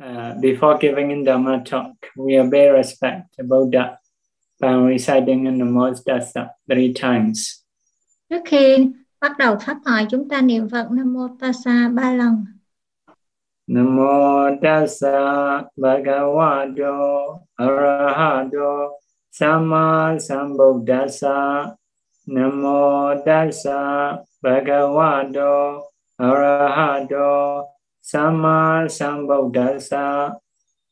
uh, before giving in Dhamma talk, we obey respect to Buddha by reciting Namo Tassa three times. Trước khi bắt đầu pháp thoại, chúng ta niệm Phật Nam Mô Tassa ba lần. Namo Tassa Bhagavato Arahato Sama Sambuddhassa Namo Tassa Bhagavato Arahato Sama Sambuddhassa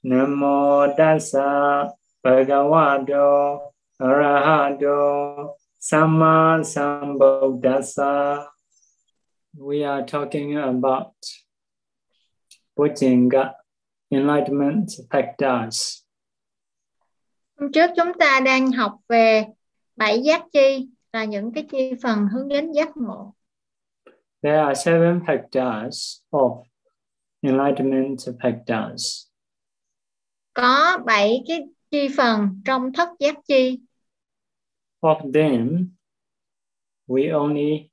Namo Tassa Bhagavato Arahato Sama Sambuddhassa We are talking about Bujinga Enlightenment Factors. Hôm trước chúng ta đang học về bảy giác chi là những cái chi phần hướng đến giác ngộ. There are seven factors of enlightenment factors. Có bảy cái chi phần trong thất giác chi. Of them, we only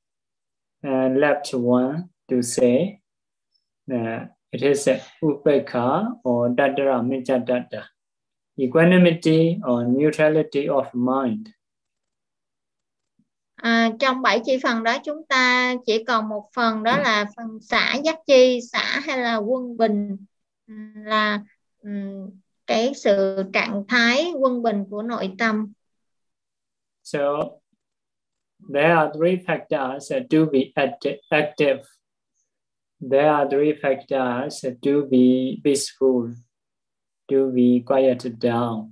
uh, left one to say that it is a upekha or dadara mijadatta, equanimity or neutrality of mind. À, trong bảy chi phần đó chúng ta chỉ còn một phần đó là phần xã giác chi xã hay là quân bình là um, cái sự trạng thái quân bình của nội tâm. So there are three factors to be active. There are three factors to be peaceful, to be quieted down.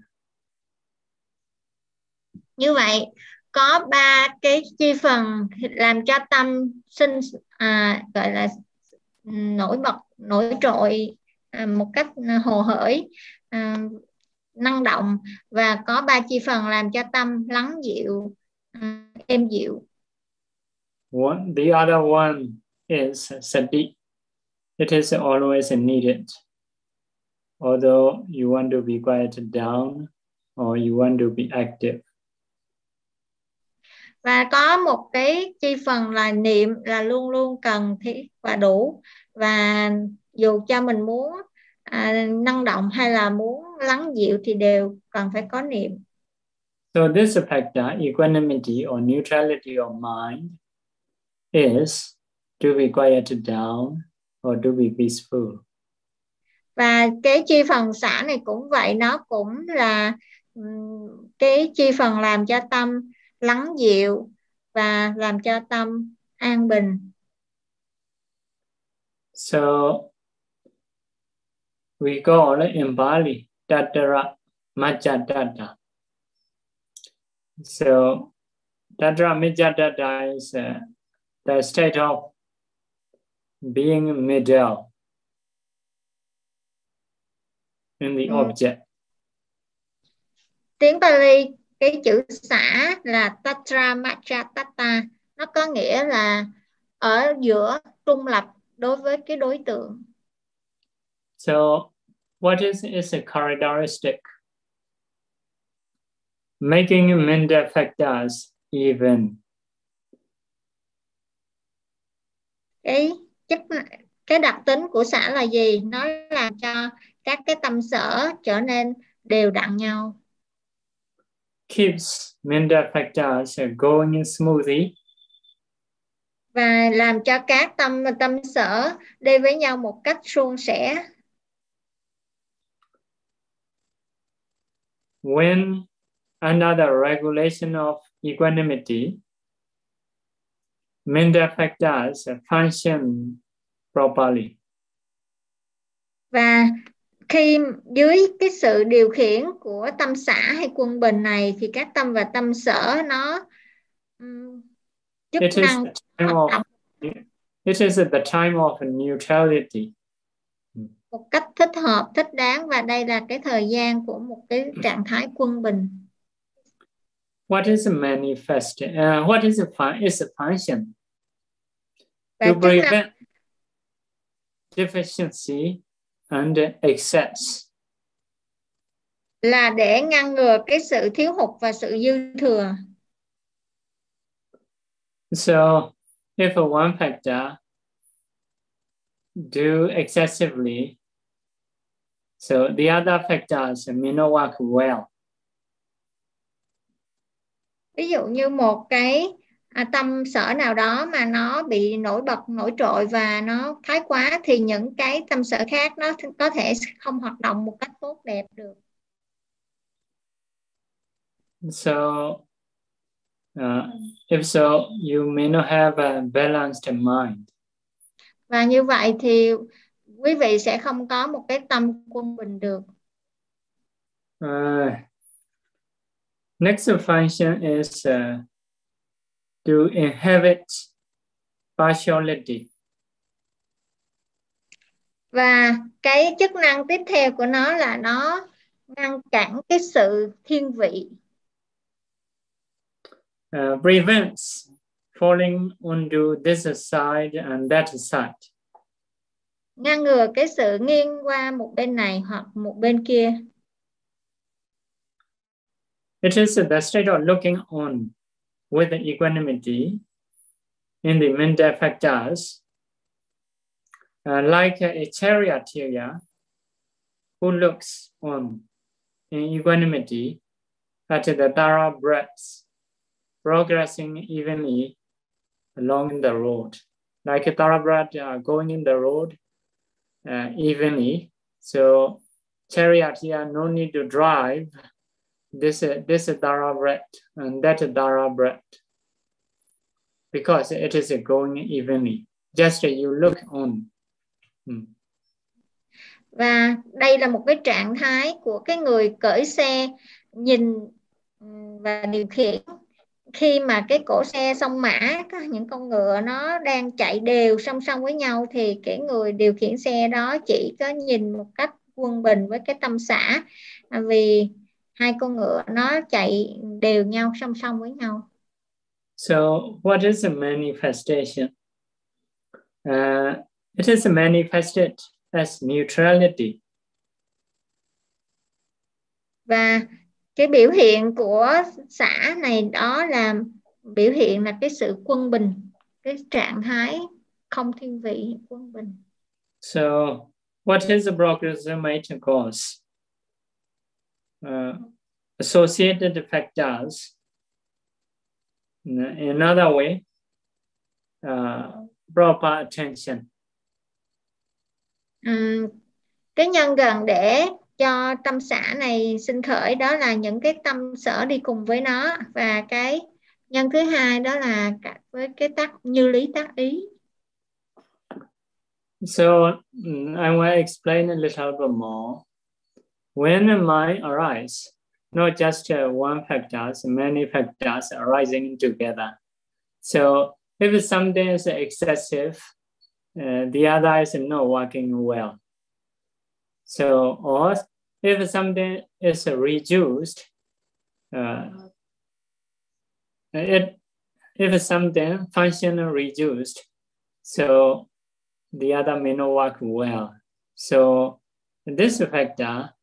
Như vậy, có ba cái chi phần làm cho tâm sinh à, gọi là nổi bật nổi trội à, một cách hồ hởi à, năng động. Và có ba chi phần làm cho tâm lắng dịu à, êm dịu. One the other one is sati it is always needed. Although you want to be quiet down or you want to be active và có một cái chi phần là niệm là luôn luôn cần thiết và đủ và dù cho mình muốn à, năng động hay là muốn lắng dịu thì đều cần phải có niệm. So this factor, equanimity or neutrality of mind, is to be quieted down or to be peaceful. Và cái chi phần xả này cũng vậy, nó cũng là cái chi phần làm cho tâm lắng dịu và làm cho tâm an bình. So we call it in Bali Tattara Majjadatta. So Tattara Majjadatta is uh, the state of being middle in the mm. object. Tiếng Bali cái chữ xã là tatra macha tata. Nó có nghĩa là ở giữa trung lập đối với cái đối tượng. So what is is a characteristic? Making minda factors even. Cái chất cái đặc tính của xã là gì? Nó làm cho các cái tâm sở trở nên đều đặn nhau keeps factors going smoothly. Và làm cho các tâm tâm sở đi với nhau một cách suôn sẻ. When another regulation of equanimity, Minda factors function properly. Và khi dưới cái sự điều khiển của tâm xã hay quân bình này thì các tâm và tâm sở nó um, chức it năng is of, it is at the time of neutrality. Một cách thích hợp thích đáng và đây là cái thời gian của một cái trạng thái quân bình. What is a manifest uh, what is a is a function? To prevent deficiency and excess. Là để ngăn ngừa cái sự thiếu hụt và sự dư thừa. So, if a one factor do excessively, So the other factors may not work well. ví dụ như một cái à, tâm sở nào đó mà nó bị nổi bật nổi trội và nó thái quá thì những cái tâm sở khác nó có thể không hoạt động một cách tốt đẹp được. So uh, if so, you may not have a balanced mind. và như vậy thì quý vị sẽ không có một cái tâm quân bình được. Uh, next function is uh, to inhibit partiality. và cái chức năng tiếp theo của nó là nó ngăn cản cái sự thiên vị Uh, prevents falling onto this side and that side. ngăn ngừa cái sự nghiêng qua một bên này hoặc một bên kia It is the state of looking on with equanimity in the mental factors, uh, like a charioteer who looks on in equanimity at the thoroughbreds progressing evenly along the road. Like a thoroughbred uh, going in the road uh, evenly. So charioteer no need to drive this this is bread and that is bread because it is going evenly. Just you look on. Hmm. và đây là một cái trạng thái của cái người cởi xe nhìn và điều khiển khi mà cái cổ xe song mã, có những con ngựa nó đang chạy đều song song với nhau, thì cái người điều khiển xe đó chỉ có nhìn một cách quân bình với cái tâm xã vì hai con ngựa nó chạy đều nhau song song với nhau So what is a manifestation? Uh, it is manifested as neutrality. và cái biểu hiện của xã này đó là biểu hiện là cái sự quân bình cái trạng thái không thiên vị quân bình So what is the proximate cause? Uh, associated factors. In another way, uh, proper attention. Ừm, cái nhân gần để cho tâm xã này sinh khởi đó là những cái tâm sở đi cùng với nó và cái nhân thứ hai đó là với cái tác như lý tác ý So I want to explain a little bit more. When mind arises, not just uh, one factors, many factors arising together. So if something is excessive, uh, the other is not working well. So or if something is reduced, uh, it if something function reduced, so the other may not work well. So this factor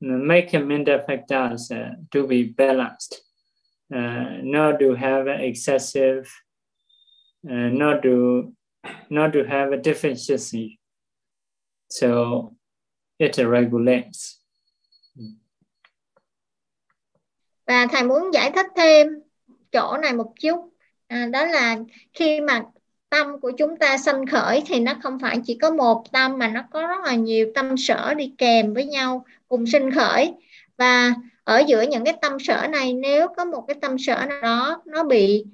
make mental factors uh, to be balanced, uh, not to have excessive, uh, not to not to have a deficiency. So it regulates. và thầy muốn giải thích thêm chỗ này một chút à, đó là khi mà tâm của chúng ta sanh khởi thì nó không phải chỉ có một tâm mà nó có rất là nhiều tâm sở đi kèm với nhau cùng sinh khởi. Và ở giữa những cái tâm sở này, nếu có một cái tâm sở nào đó nó bị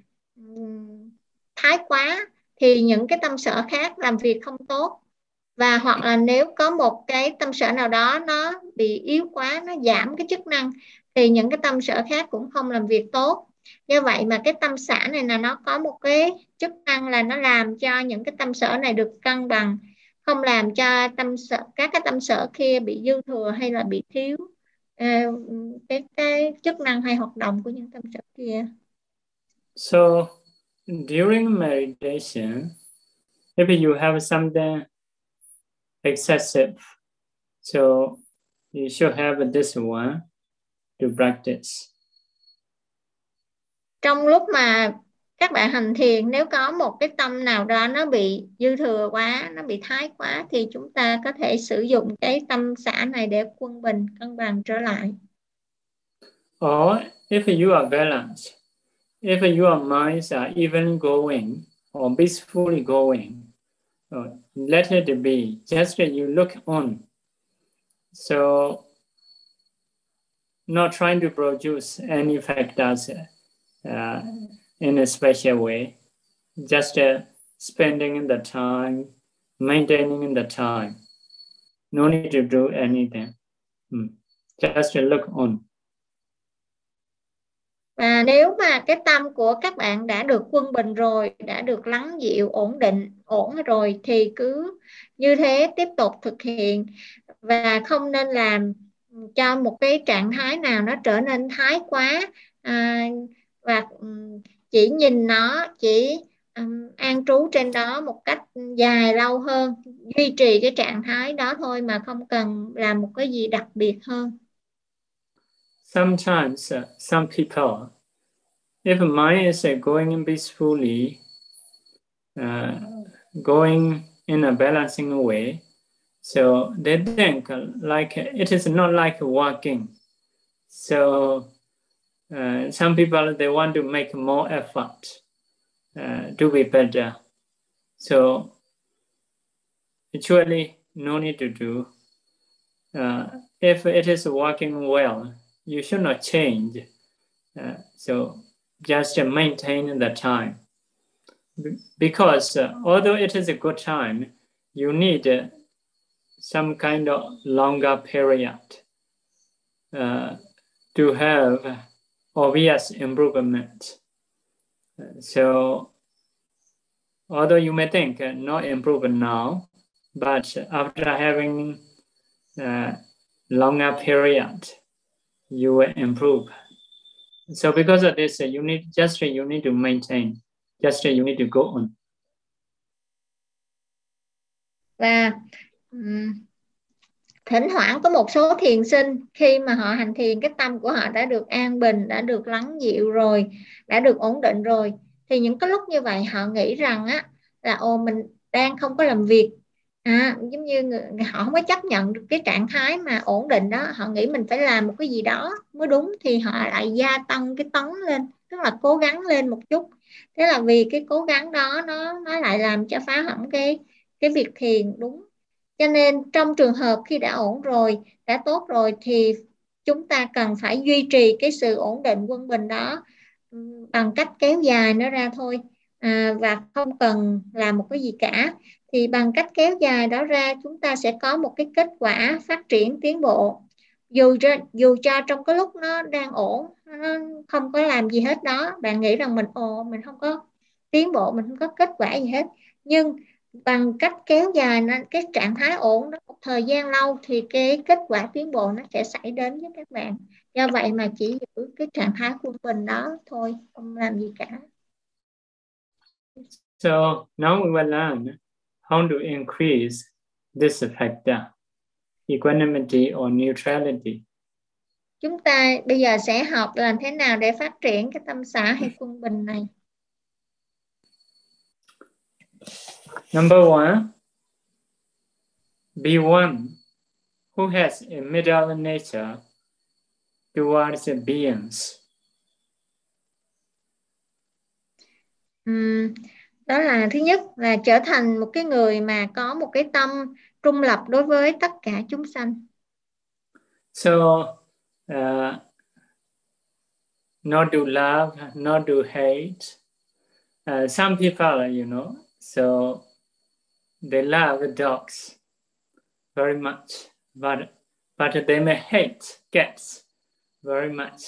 thái quá, thì những cái tâm sở khác làm việc không tốt. Và hoặc là nếu có một cái tâm sở nào đó nó bị yếu quá, nó giảm cái chức năng, thì những cái tâm sở khác cũng không làm việc tốt. Do vậy mà cái tâm xã này là nó có một cái chức năng là nó làm cho những cái tâm sở này được cân bằng không làm cho tâm sở các cái tâm sở kia bị dư thừa hay là bị thiếu ờ, cái cái chức năng hay hoạt động của những tâm sở kia So during meditation, if you have something excessive, so you should have this one to practice. trong lúc mà các bạn hành thiền nếu có một cái tâm nào đó nó bị dư thừa quá nó bị thái quá thì chúng ta có thể sử dụng cái tâm xã này để quân bình cân bằng trở lại. Or if you are balanced if your minds are even going or peacefully going uh, let it be just you look on. So not trying to produce any factors uh, in a special way, just uh, spending the time, maintaining the time. No need to do anything. Hmm. Just uh, look on. Và nếu mà cái tâm của các bạn đã được quân bình rồi, đã được lắng dịu, ổn định, ổn rồi thì cứ như thế tiếp tục thực hiện và không nên làm cho một cái trạng thái nào nó trở nên thái quá à, và chỉ nhìn nó chỉ um, an trú trên đó một cách dài lâu hơn duy trì cái trạng thái đó thôi mà không cần làm một cái gì đặc biệt hơn. Sometimes uh, some people if mind is uh, going peacefully uh, going in a balancing way so they think like it is not like walking. So Uh, some people they want to make more effort uh, to be better. So actually, no need to do. Uh, if it is working well, you should not change. Uh, so just maintain the time. Because uh, although it is a good time, you need some kind of longer period to have obvious improvement. So although you may think uh, not improve now, but after having a longer period, you will improve. So because of this, you need just you need to maintain, just you need to go on. Và um, thỉnh thoảng có một số thiền sinh khi mà họ hành thiền cái tâm của họ đã được an bình đã được lắng dịu rồi đã được ổn định rồi thì những cái lúc như vậy họ nghĩ rằng á là ồ mình đang không có làm việc. À, giống như người, họ không có chấp nhận được cái trạng thái mà ổn định đó họ nghĩ mình phải làm một cái gì đó mới đúng thì họ lại gia tăng cái tấn lên tức là cố gắng lên một chút. Thế là vì cái cố gắng đó nó nó lại làm cho phá hỏng cái cái việc thiền đúng cho nên trong trường hợp khi đã ổn rồi đã tốt rồi thì chúng ta cần phải duy trì cái sự ổn định quân bình đó ừ, bằng cách kéo dài nó ra thôi. À, và không cần làm một cái gì cả. Thì bằng cách kéo dài đó ra chúng ta sẽ có một cái kết quả phát triển tiến bộ. Dù cho, dù cho trong cái lúc nó đang ổn nó không có làm gì hết đó bạn nghĩ rằng mình ồ mình không có tiến bộ mình không có kết quả gì hết. Nhưng bằng cách kéo dài nó cái trạng thái ổn đó một thời gian lâu thì cái kết quả tiến bộ nó sẽ xảy đến với các bạn. Do vậy mà chỉ giữ cái trạng thái quân bình đó thôi không làm gì cả. So now we will learn how to increase this factor equanimity or neutrality. Chúng ta bây giờ sẽ học làm thế nào để phát triển cái tâm xã hay quân bình này Number one, be one who has a middle nature towards beings. Um, đó là thứ nhất là trở thành một cái người mà có một cái tâm trung lập đối với tất cả chúng sanh. So, uh, not to love, not to hate. Uh, some people, you know, so they love dogs very much, but but they may hate cats very much,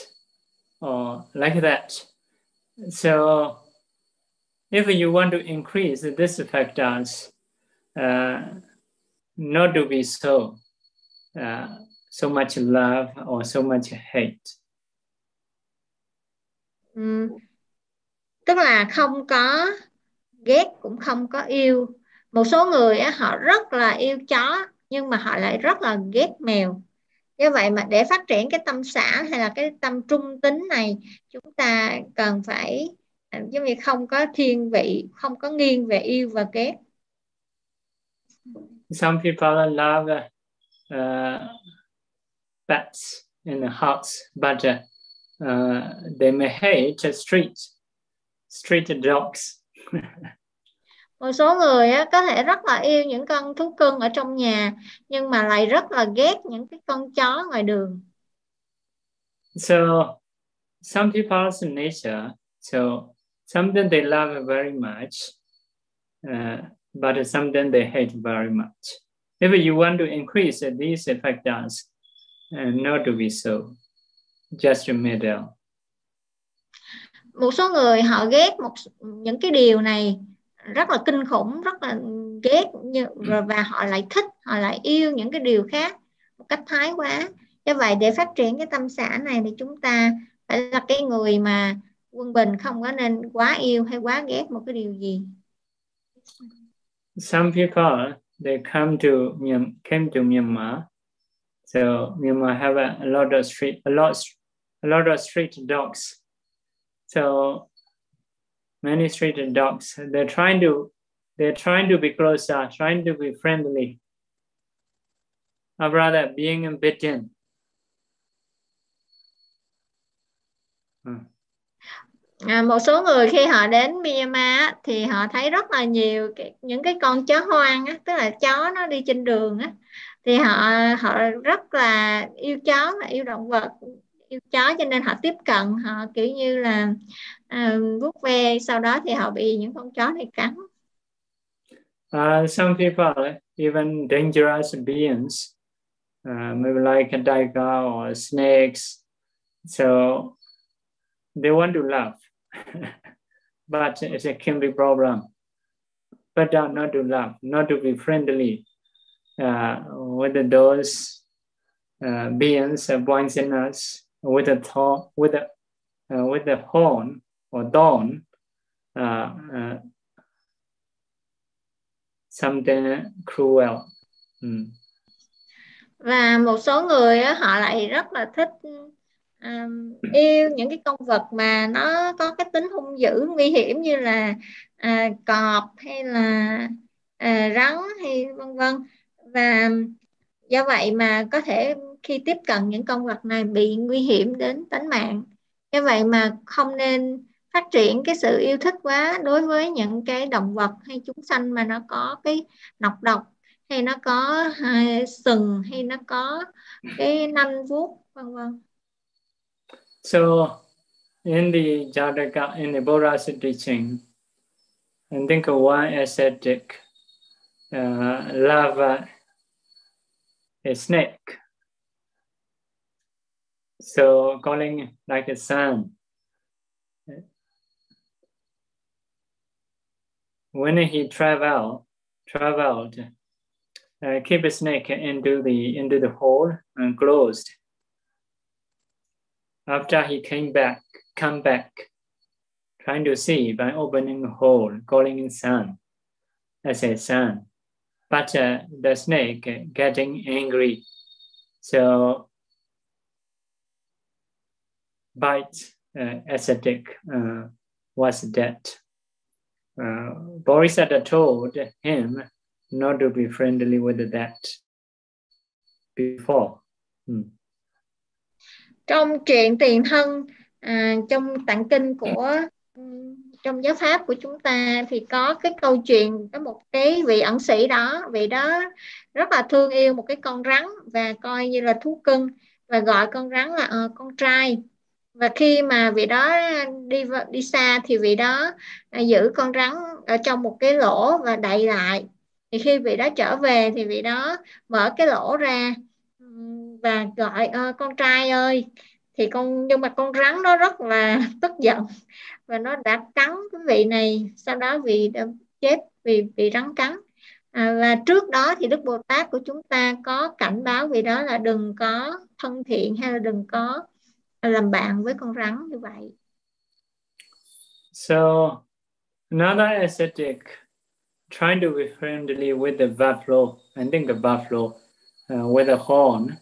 or like that. So, if you want to increase this factors, uh, not to be so uh, so much love or so much hate. Mm. Tức là không có ghét cũng không có yêu. Một số người á, họ rất là yêu chó nhưng mà họ lại rất là ghét mèo. Như vậy mà để phát triển cái tâm xã hay là cái tâm trung tính này chúng ta cần phải à, giống như không có thiên vị không có nghiêng về yêu và ghét. Some people love uh, pets in the house but uh, they may hate street street dogs một số người á, có thể rất là yêu những con thú cưng ở trong nhà nhưng mà lại rất là ghét những cái con chó ngoài đường. So some people's nature so something they love very much uh, but something they hate very much. If you want to increase these factors uh, not to be so. Just a middle một số người họ ghét một những cái điều này rất là kinh khủng rất là ghét như và họ lại thích họ lại yêu những cái điều khác một cách thái quá. Do vậy để phát triển cái tâm xã này thì chúng ta phải là cái người mà quân bình không có nên quá yêu hay quá ghét một cái điều gì. Some people they come to came to Myanmar. So Myanmar have a, a lot of street a lot a lot of street dogs so many street dogs. They're trying to they're trying to be closer, uh, trying to be friendly, or rather being bitten. Hmm. À, một số người khi họ đến Myanmar thì họ thấy rất là nhiều cái, những cái con chó hoang á, tức là chó nó đi trên đường á, thì họ họ rất là yêu chó và yêu động vật yêu chó cho nên họ tiếp cận họ kiểu như là uh, vuốt ve sau đó thì họ bị những con chó này cắn. Uh, some people, even dangerous beings, uh, maybe like a tiger or snakes, so they want to love, but it's a can be problem. But not to love, not to be friendly uh, with those uh, beings, uh, poisonous, with a thorn, with a uh, with a horn or dawn, uh, uh, something cruel. Mm. Và một số người họ lại rất là thích um, yêu những cái con vật mà nó có cái tính hung dữ nguy hiểm như là uh, cọp hay là uh, rắn hay vân vân và do vậy mà có thể khi tiếp cận những con vật này bị nguy hiểm đến tính mạng. Như vậy mà không nên phát triển cái sự yêu thích quá đối với những cái động vật hay chúng sanh mà nó có cái nọc độc hay nó có hay, sừng hay nó có cái nanh vuốt vân vân. So in the Jataka in the Buddha's teaching I think one ascetic uh, love a snake. So calling like a son when he travel traveled, uh, keep a snake into the into the hole and closed. After he came back, come back, trying to see by opening the hole, calling in son as a son. But uh, the snake getting angry, so bite uh, ascetic uh, was dead. uh, Bodhisattva told him not to be friendly with that before. Hmm. Trong chuyện tiền thân, à, trong tạng kinh của trong giáo pháp của chúng ta thì có cái câu chuyện có một cái vị ẩn sĩ đó vị đó rất là thương yêu một cái con rắn và coi như là thú cưng và gọi con rắn là uh, con trai và khi mà vị đó đi đi xa thì vị đó à, giữ con rắn ở trong một cái lỗ và đậy lại. Thì khi vị đó trở về thì vị đó mở cái lỗ ra và gọi con trai ơi. Thì con nhưng mà con rắn nó rất là tức giận và nó đã cắn cái vị này sau đó vị đã chết vì bị rắn cắn. À, và trước đó thì đức bồ tát của chúng ta có cảnh báo vị đó là đừng có thân thiện hay là đừng có làm bạn với con rắn như vậy. So another ascetic trying to be friendly with the buffalo, I think the buffalo uh, with a horn.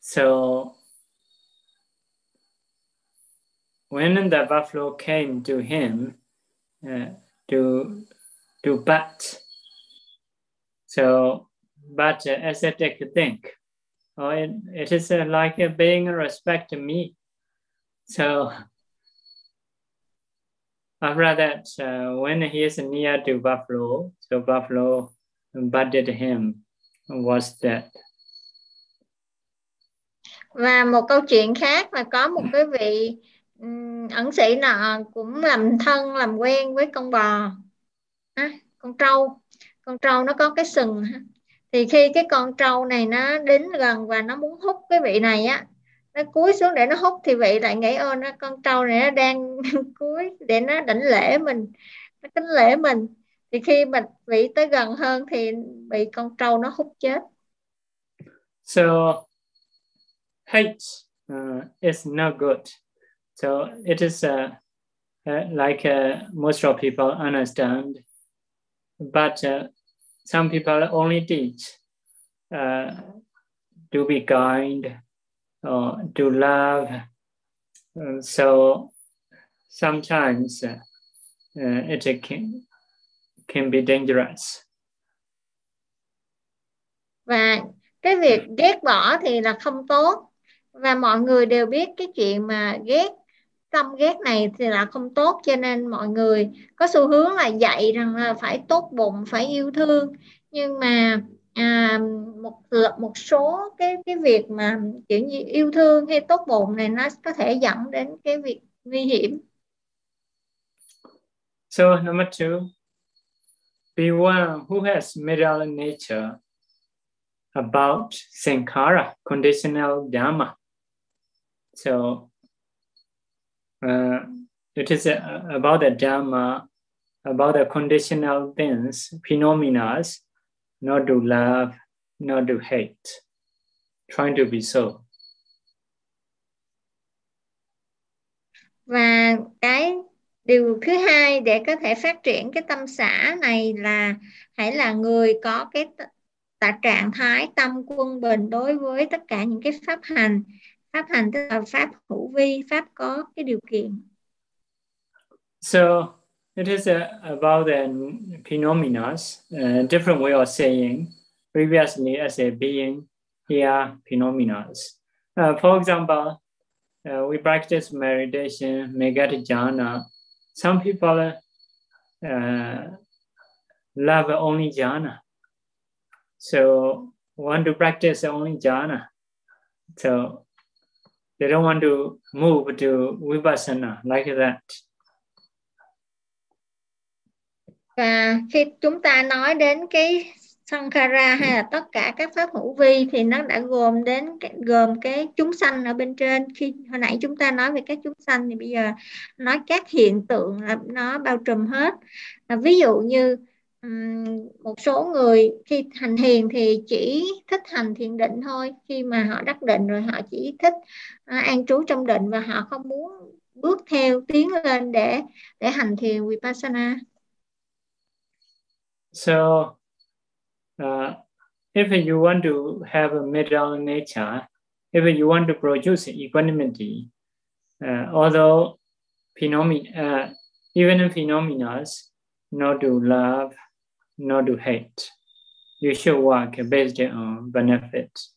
So when the buffalo came to him uh, to to bat, so but uh, ascetic think, or it, it is uh, like uh, being respect to me. So after that, uh, when he is near to buffalo, so buffalo butted him was dead. và một câu chuyện khác là có một cái vị um, ẩn sĩ nọ cũng làm thân làm quen với con bò à, con trâu con trâu nó có cái sừng thì khi cái con trâu này nó đến gần và nó muốn hút cái vị này á nó cúi xuống để nó hút thì vị lại nghĩ ơn nó con trâu này nó đang cúi để nó đảnh lễ mình nó kính lễ mình. Thì khi mà vị tới gần hơn thì bị con trâu nó hút chết. So hate uh, is not good. So it is uh, uh, like uh, most of people understand. But uh, some people only teach uh, to be kind or to love. Uh, so sometimes uh, uh, it can, can be dangerous. Và cái việc ghét bỏ thì là không tốt và mọi người đều biết cái chuyện mà ghét tâm ghét này thì là không tốt cho nên mọi người có xu hướng là dạy rằng là phải tốt bụng phải yêu thương nhưng mà à, một một số cái cái việc mà kiểu như yêu thương hay tốt bụng này nó có thể dẫn đến cái việc nguy hiểm. So number two, be one who has middle nature about sankara, conditional dharma. So uh, it is a, about the dharma, about the conditional things, phenomena not to love, not to hate, trying to be so. Và cái điều thứ hai để có thể phát triển cái tâm xã này là hãy là người có cái tạ trạng thái tâm quân bình đối với tất cả những cái pháp hành pháp hành tức là pháp hữu vi pháp có cái điều kiện so It is a, about the phenomena, uh, different way of saying, previously as a being, here phenomena. Uh, for example, uh, we practice meditation, megata jhana. Some people uh, love only jhana. So want to practice only jhana. So they don't want to move to vipassana like that. và khi chúng ta nói đến cái sankhara hay là tất cả các pháp hữu vi thì nó đã gồm đến gồm cái chúng sanh ở bên trên khi hồi nãy chúng ta nói về các chúng sanh thì bây giờ nói các hiện tượng là nó bao trùm hết à, ví dụ như một số người khi hành thiền thì chỉ thích hành thiền định thôi. Khi mà họ đắc định rồi họ chỉ thích à, an trú trong định và họ không muốn bước theo tiến lên để để hành thiền vipassana. So uh, if you want to have a middle nature, if you want to produce equanimity, uh, although phenomena, uh, even phenomena, not to love, not to hate, you should work based on benefits.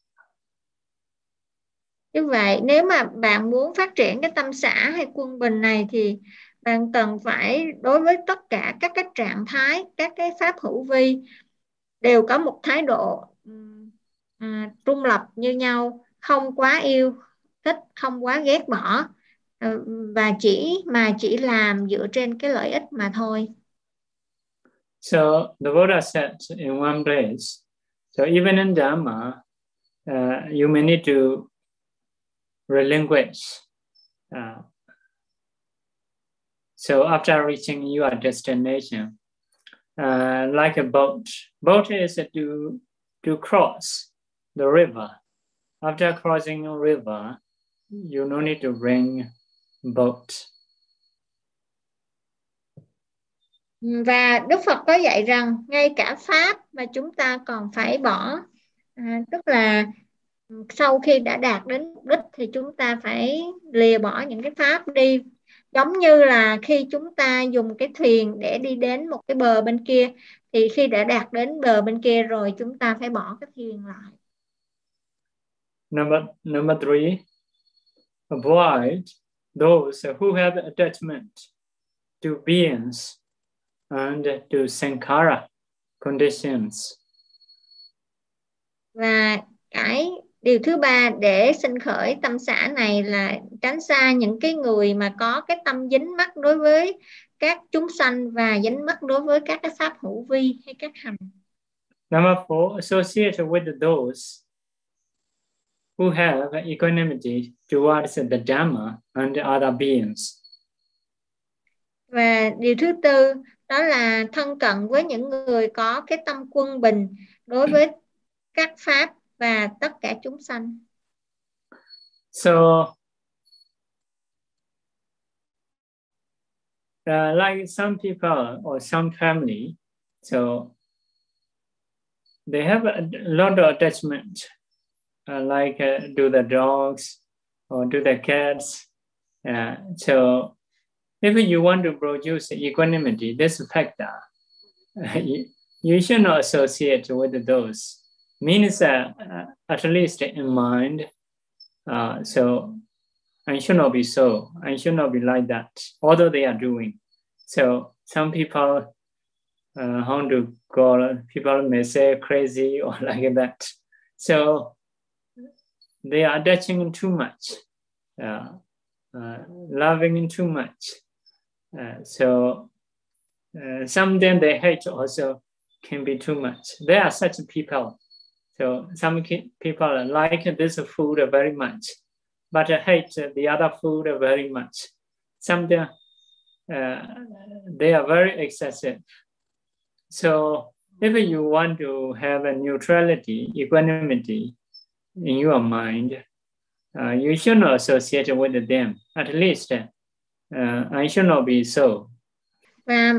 Như vậy, nếu mà bạn muốn phát triển cái tâm xã hay quân bình này thì bạn cần phải đối với tất cả các cái trạng thái các cái pháp hữu vi đều có một thái độ à, trung lập như nhau không quá yêu thích không quá ghét bỏ ờ, và chỉ mà chỉ làm dựa trên cái lợi ích mà thôi So the Buddha said in one place, so even in Dharma, uh, you may need to relinquish uh, So after reaching your destination, uh, like a boat, boat is to, to cross the river. After crossing a river, you no need to bring boat. Ừ, và Đức Phật có dạy rằng ngay cả pháp mà chúng ta còn phải bỏ, à, tức là ừ, sau khi đã đạt đến mục đích thì chúng ta phải lìa bỏ những cái pháp đi. Giống như là khi chúng ta dùng cái thuyền để đi đến một cái bờ bên kia thì khi đã đạt đến bờ bên kia rồi chúng ta phải bỏ cái thuyền lại. Number number three avoid those who have attachment to beings and to sankhara conditions và cái điều thứ ba để sinh khởi tâm xã này là tránh xa những cái người mà có cái tâm dính mắc đối với các chúng sanh và dính mắc đối với các cái pháp hữu vi hay các hành. Number four, associate with those who have equanimity towards the Dhamma and other beings. Và điều thứ tư đó là thân cận với những người có cái tâm quân bình đối với các pháp và tất cả chúng sanh. So uh, like some people or some family, so they have a lot of attachment, uh, like uh, do the dogs or do the cats. Uh, so if you want to produce equanimity, this factor, you, you should not associate with those means that uh, at least in mind. Uh, so I should not be so. I should not be like that, although they are doing. So some people, uh, how to call people may say crazy or like that. So they are attaching too much, uh, uh, loving too much. Uh, so uh, sometimes they hate also can be too much. There are such people so some people like this food very much, but hate the other food very much. Some uh, they are very excessive. So if you want to have a neutrality, equanimity in your mind, uh, you should not associate with them. At least uh, I should not be so. Và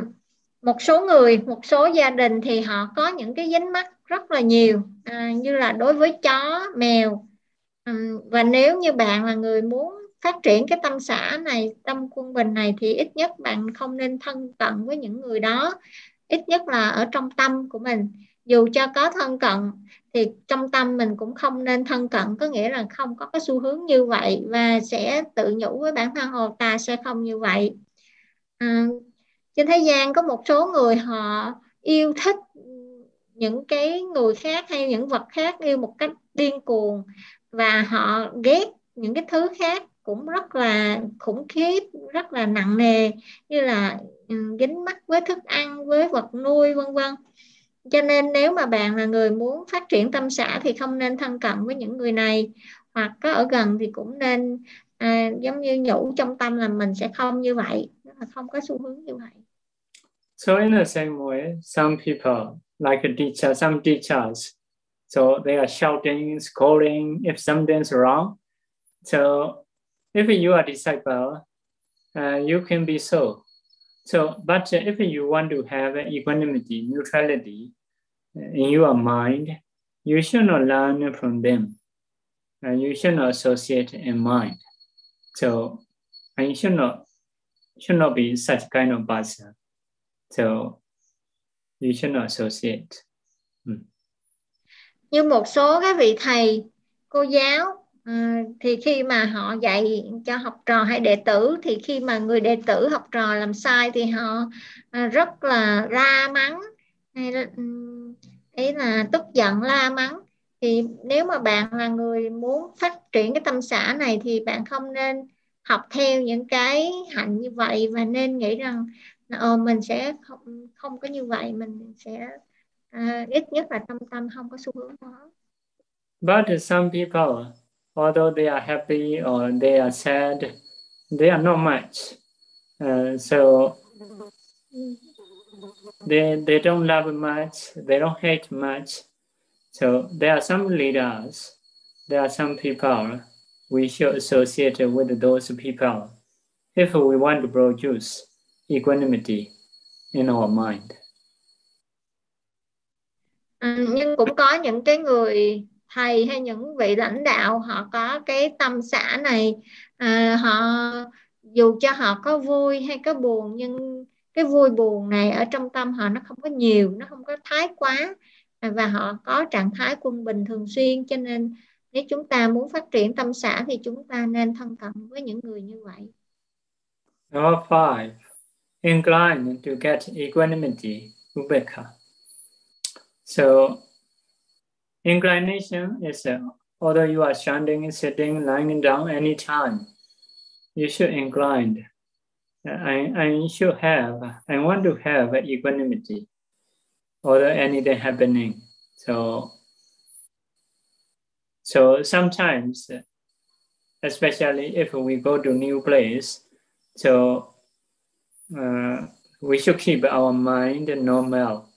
một số người, một số gia đình thì họ có những cái dính mắc rất là nhiều à, như là đối với chó mèo. À, và nếu như bạn là người muốn phát triển cái tâm xã này tâm quân bình này thì ít nhất bạn không nên thân cận với những người đó. Ít nhất là ở trong tâm của mình dù cho có thân cận thì trong tâm mình cũng không nên thân cận. Có nghĩa là không có cái xu hướng như vậy và sẽ tự nhủ với bản thân hồ ta sẽ không như vậy. À, trên thế gian có một số người họ yêu thích những cái người khác hay những vật khác yêu một cách điên cuồng và họ ghét những cái thứ khác cũng rất là khủng khiếp rất là nặng nề như là ừ, dính mắc với thức ăn với vật nuôi vân vân cho nên nếu mà bạn là người muốn phát triển tâm xã thì không nên thân cận với những người này hoặc có ở gần thì cũng nên à, giống như nhủ trong tâm là mình sẽ không như vậy là không có xu hướng như vậy So in the same way, some people like a teacher, some teachers. So they are shouting, scolding if something's wrong. So if you are a disciple, uh, you can be so. So, but uh, if you want to have equanimity, neutrality uh, in your mind, you should not learn from them. And you should not associate in mind. So, and you should not should not be such kind of person. So you should not associate. Hmm. Như một số các vị thầy, cô giáo à, thì khi mà họ dạy cho học trò hay đệ tử thì khi mà người đệ tử học trò làm sai thì họ à, rất là la mắng hay là, ấy là tức giận la mắng. Thì nếu mà bạn là người muốn phát triển cái tâm xã này thì bạn không nên học theo những cái hạnh như vậy và nên nghĩ rằng ờ, mình sẽ không không có như vậy mình sẽ uh, ít nhất là tâm tâm không có xu hướng đó. But some people, although they are happy or they are sad, they are not much. Uh, so they they don't love much, they don't hate much. So there are some leaders, there are some people we should associate with those people if we want to produce equanimity in our mind. Ừ, nhưng cũng có những cái người thầy hay những vị lãnh đạo họ có cái tâm xã này à, họ dù cho họ có vui hay có buồn nhưng cái vui buồn này ở trong tâm họ nó không có nhiều nó không có thái quá và họ có trạng thái quân bình thường xuyên cho nên nếu chúng ta muốn phát triển tâm xã thì chúng ta nên thân cận với những người như vậy. Number five, incline to get equanimity, ubeka. So, inclination is uh, although you are standing, sitting, lying down anytime, you should incline. I, I should have, I want to have equanimity, although anything happening. So so sometimes, especially if we go to new place, so uh, we should keep our mind normal.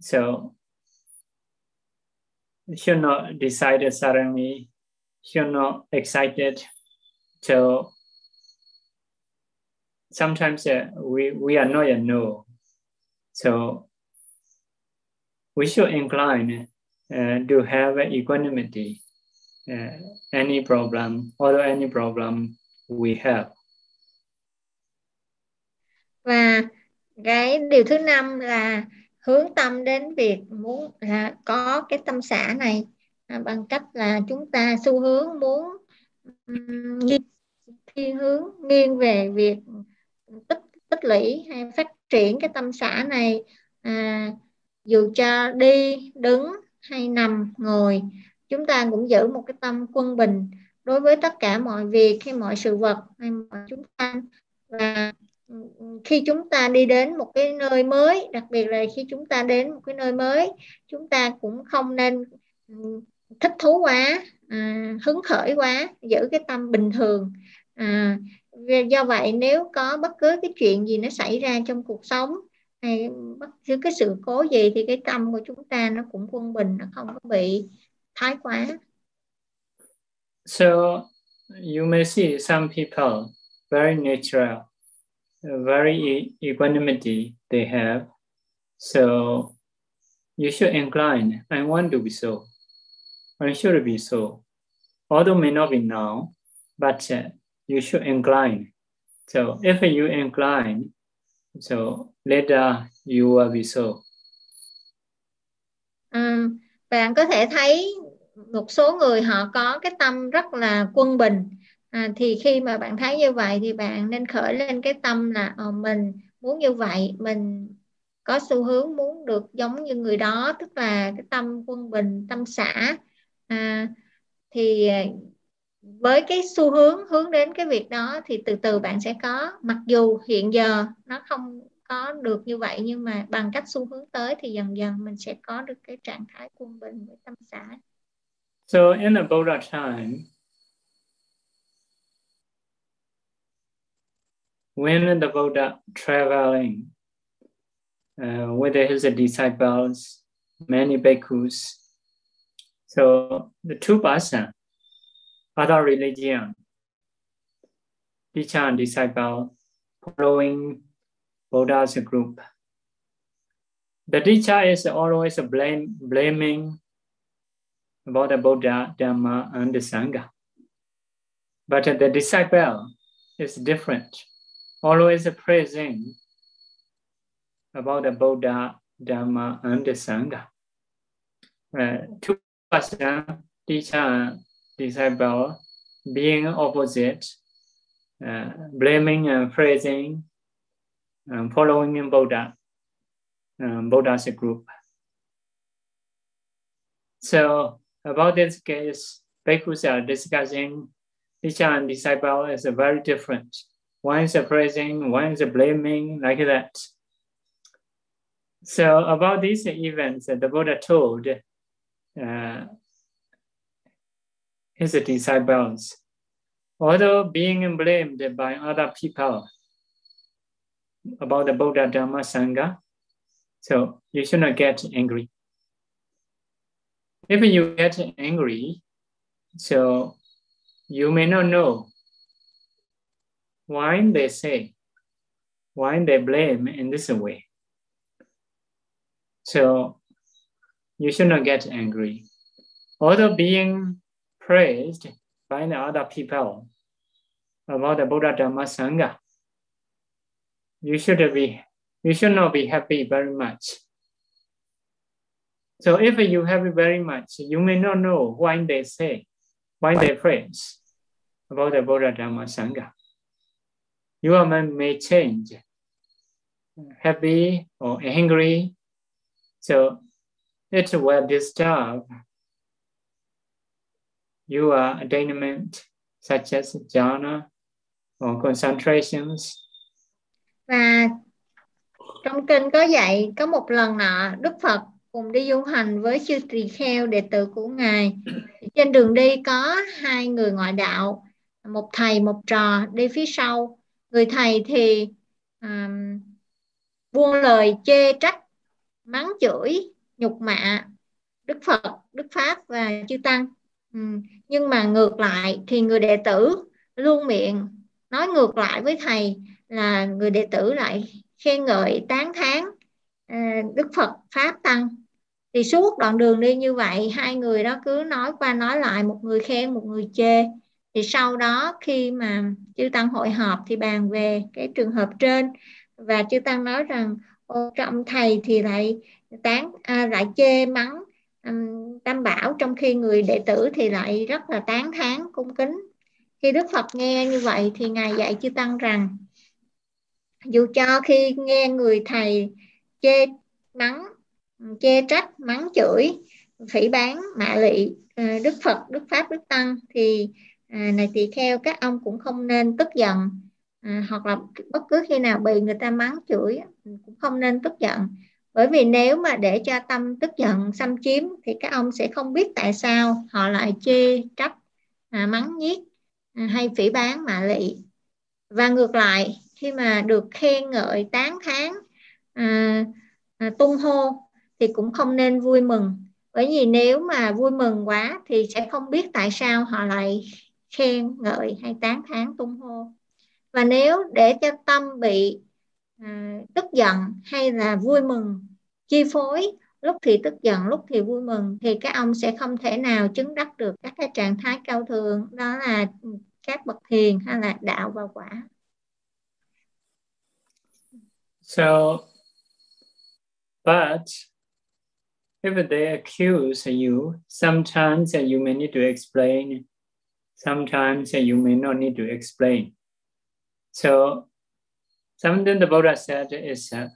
So should not decide suddenly, should not excited. So sometimes uh, we, we are not a no. So we should incline uh, to have equanimity. Uh, any problem, or any problem we have. Và cái điều thứ năm là hướng tâm đến việc muốn là có cái tâm xã này à, bằng cách là chúng ta xu hướng muốn um, thiên hướng nghiêng về việc tích tích lũy hay phát triển cái tâm xã này à, dù cho đi đứng hay nằm ngồi chúng ta cũng giữ một cái tâm quân bình đối với tất cả mọi việc hay mọi sự vật hay mọi chúng ta. Và Ừ, ừ, khi chúng ta đi đến một cái nơi mới đặc biệt là khi chúng ta đến một cái nơi mới chúng ta cũng không nên ừ, thích thú quá à, hứng khởi quá giữ cái tâm bình thường. À, do vậy nếu có bất cứ cái chuyện gì nó xảy ra trong cuộc sống hay bất cứ cái sự cố gì thì cái tâm của chúng ta nó cũng quân bình nó không có bị thái quá. So you may see some people very natural very e-, equanimity they have. So you should incline. I want to be so. I should be so. Although may not be now but uh, you should incline. So if you incline So later you will be so. Um, bạn có thể thấy một số người họ có cái tâm rất là quân bình à, thì khi mà bạn thấy như vậy thì bạn nên khởi lên cái tâm là à, mình muốn như vậy mình có xu hướng muốn được giống như người đó tức là cái tâm quân bình tâm xã à, thì à, với cái xu hướng hướng đến cái việc đó thì từ từ bạn sẽ có mặc dù hiện giờ nó không có được như vậy nhưng mà bằng cách xu hướng tới thì dần dần mình sẽ có được cái trạng thái quân bình với tâm xã. So in about a time, when the Buddha traveling uh, with his disciples, many bhikkhus, so the two person other religion, teacher and disciple, following Buddha's group. The teacher is always blame, blaming about the Buddha, Dhamma, and the Sangha. But the disciple is different, always praising about the Buddha, Dhamma, and the Sangha. Uh, two person, teacher disciple being opposite, uh, blaming and praising, um, following in Buddha, um, Buddha's group. So about this case, bhikkhus are discussing teacher and disciple is very different. One is praising, one is blaming, like that. So about these events, the Buddha told uh, his disciples. Although being blamed by other people about the Buddha Dharma Sangha, so you should not get angry. If you get angry, so you may not know why they say, why they blame in this way. So you should not get angry. Although being praised by the other people. about the Buddha Dhamma Sangha, you should be you should not be happy very much. So if you happy very much, you may not know why they say, why they praise about the Buddha Dhamma Sangha. Your mind may change, happy or angry. So it will disturb your attainment such as jhana or concentrations. Và trong kinh có dạy có một lần nọ Đức Phật cùng đi du hành với chư tỳ kheo đệ tử của ngài. Trên đường đi có hai người ngoại đạo, một thầy một trò đi phía sau. Người thầy thì um, buông lời chê trách, mắng chửi, nhục mạ Đức Phật, Đức Pháp và chư tăng. Um, nhưng mà ngược lại thì người đệ tử luôn miệng nói ngược lại với thầy là người đệ tử lại khen ngợi tán thán ờ, Đức Phật Pháp Tăng thì suốt đoạn đường đi như vậy hai người đó cứ nói qua nói lại một người khen một người chê thì sau đó khi mà chư tăng hội họp thì bàn về cái trường hợp trên. Và chư tăng nói rằng ô, trọng thầy thì lại tán à, lại chê mắng um, tam bảo trong khi người đệ tử thì lại rất là tán thán cung kính. Khi đức phật nghe như vậy thì ngài dạy chư tăng rằng dù cho khi nghe người thầy chê mắng chê trách mắng chửi phỉ bán mạ lị ờ, đức phật đức pháp đức tăng thì à, này thì theo các ông cũng không nên tức giận. À, hoặc là bất cứ khi nào bị người ta mắng chửi cũng không nên tức giận. Bởi vì nếu mà để cho tâm tức giận xâm chiếm thì các ông sẽ không biết tại sao họ lại chê trách à, mắng nhiếc à, hay phỉ bán mạ lị. Và ngược lại khi mà được khen ngợi tán thán à, à, tung hô thì cũng không nên vui mừng. Bởi vì nếu mà vui mừng quá thì sẽ không biết tại sao họ lại khen ngợi hay tán thán tung hô. Và nếu để cho tâm bị à, tức giận hay là vui mừng chi phối lúc thì tức giận lúc thì vui mừng thì các ông sẽ không thể nào chứng đắc được các cái trạng thái cao thượng đó là các bậc thiền hay là đạo và quả. So, but if they accuse you, sometimes you may need to explain, sometimes you may not need to explain. So, something the Buddha said is uh,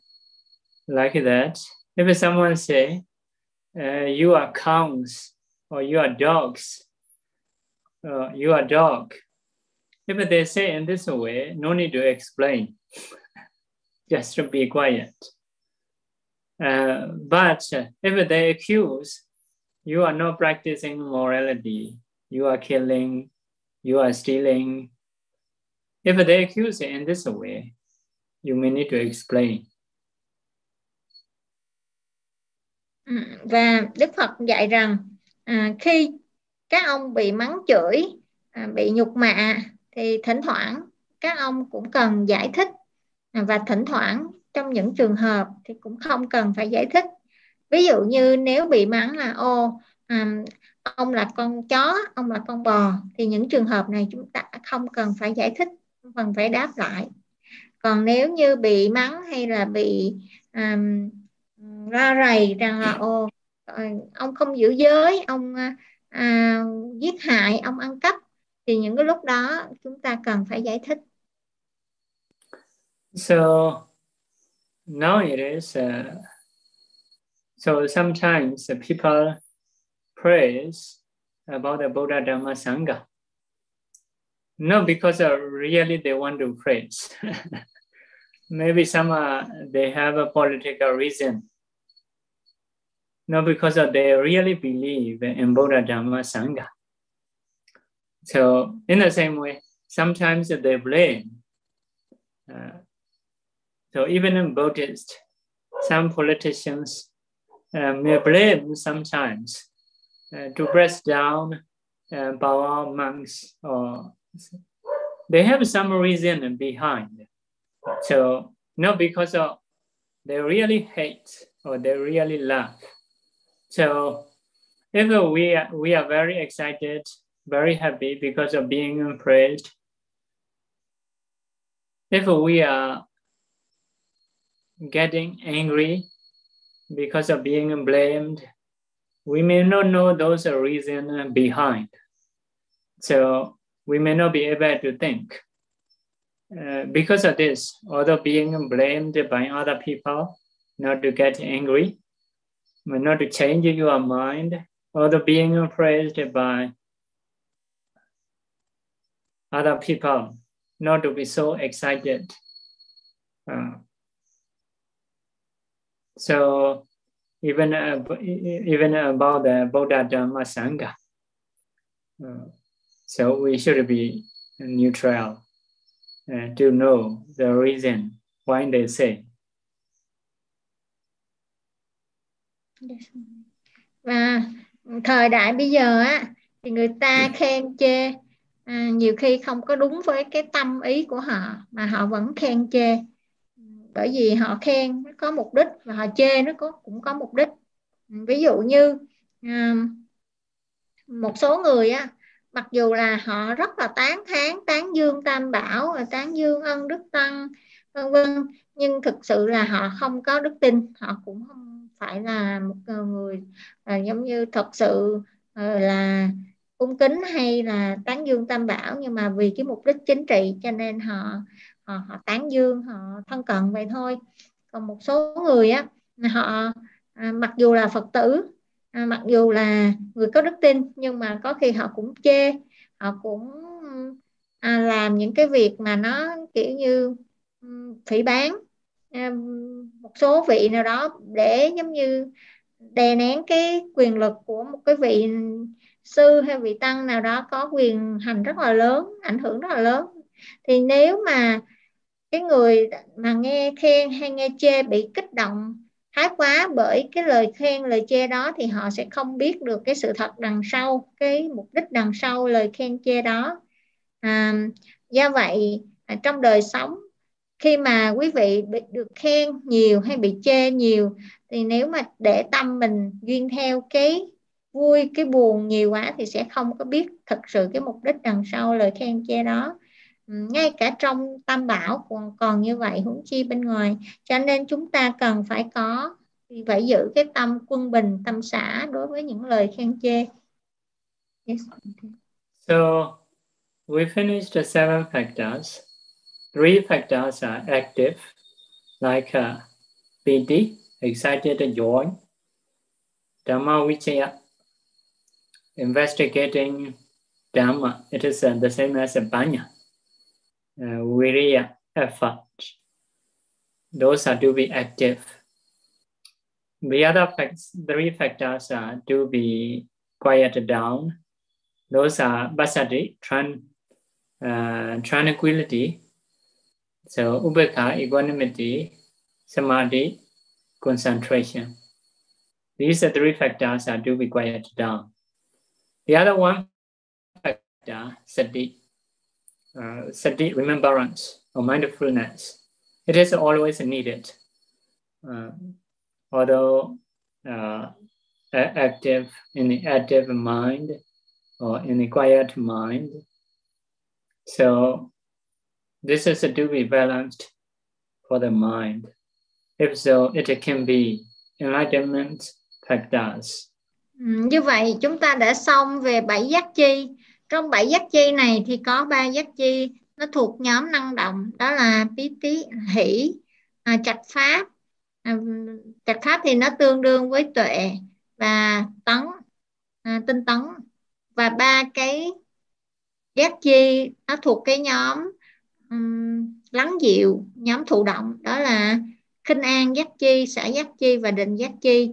like that. If someone say, uh, you are cows or you are dogs, uh, you are dog. If they say in this way, no need to explain. just to be quiet. Uh, but if they accuse, you are not practicing morality, you are killing, you are stealing. If they accuse you in this way, you may need to explain. Ừ, và Đức Phật dạy rằng à, khi các ông bị mắng chửi, à, bị nhục mạ thì thỉnh thoảng các ông cũng cần giải thích à, và thỉnh thoảng trong những trường hợp thì cũng không cần phải giải thích ví dụ như nếu bị mắng là ô à, ông là con chó ông là con bò. Thì những trường hợp này chúng ta không cần phải giải thích không cần phải đáp lại. Còn nếu như bị mắng hay là bị um, ra rầy rằng là ô ờ, ông không giữ giới ông à, giết hại ông ăn cắp thì những cái lúc đó chúng ta cần phải giải thích. So now it is, uh, so sometimes people praise about the Buddha Dhamma Sangha. Not because uh, really they want to praise. Maybe some uh, they have a political reason. Not because uh, they really believe in Buddha Dhamma Sangha. So in the same way, sometimes they blame uh, so even in Buddhist, some politicians uh, may blame sometimes uh, to press down uh, Bawa monks or they have some reason behind. So not because of they really hate or they really love. So if we are, we are very excited, very happy because of being praised, if we are getting angry because of being blamed, we may not know those reasons behind. So we may not be able to think. Uh, because of this, although being blamed by other people, not to get angry, not to change your mind, although being praised by other people, not to be so excited. Uh, so even uh, even about the Buddha Dhamma Sangha, uh, so we should be neutral uh, to know the reason why they say. Và thời đại bây giờ á thì người ta khen chê à, nhiều khi không có đúng với cái tâm ý của họ mà họ vẫn khen chê bởi vì họ khen nó có mục đích và họ chê nó có cũng có mục đích. Ừ, ví dụ như à, một số người á mặc dù là họ rất là tán thán tán dương tam bảo tán dương ân đức tăng vân vân nhưng thực sự là họ không có đức tin. Họ cũng không phải là một người à, giống như thật sự à, là cung kính hay là tán dương tam bảo nhưng mà vì cái mục đích chính trị cho nên họ họ, họ tán dương họ thân cận vậy thôi. Còn một số người á họ à, mặc dù là phật tử à, mặc dù là người có đức tin nhưng mà có khi họ cũng chê họ cũng à, làm những cái việc mà nó kiểu như phỉ bán à, một số vị nào đó để giống như đè nén cái quyền lực của một cái vị sư hay vị tăng nào đó có quyền hành rất là lớn ảnh hưởng rất là lớn. Thì nếu mà cái người mà nghe khen hay nghe chê bị kích động thái quá bởi cái lời khen lời chê đó thì họ sẽ không biết được cái sự thật đằng sau cái mục đích đằng sau lời khen chê đó. À, do vậy à, trong đời sống khi mà quý vị bị được khen nhiều hay bị chê nhiều thì nếu mà để tâm mình duyên theo cái vui cái buồn nhiều quá thì sẽ không có biết thật sự cái mục đích đằng sau lời khen chê đó. Ừ, ngay cả trong tam bảo còn còn như vậy huống chi bên ngoài. Cho nên chúng ta cần phải có phải giữ cái tâm quân bình tâm xã đối với những lời khen chê. Yes. so we finished the seven factors. Three factors are active like uh, pity excited joy. Dhamma vichaya. Investigating dhamma it is uh, the same as a banya uh, viriya, effort. Those are to be active. The other facts, three factors are to be quieted down. Those are basati, tran, uh, tranquility. So ubeka, equanimity, samadhi, concentration. These are three factors are to be quiet down. The other one factor, sati, uh, sati remembrance or mindfulness. It is always needed. Uh, although uh, active in the active mind or in the quiet mind. So this is to be balanced for the mind. If so, it can be enlightenment factors. Như vậy chúng ta đã xong về bảy giác chi trong bảy giác chi này thì có ba giác chi nó thuộc nhóm năng động đó là bí tí hỷ à, trạch pháp. À, trạch pháp thì nó tương đương với tuệ và tấn à, tinh tấn. Và ba cái giác chi nó thuộc cái nhóm um, lắng dịu nhóm thụ động đó là khinh an giác chi xã giác chi và định giác chi.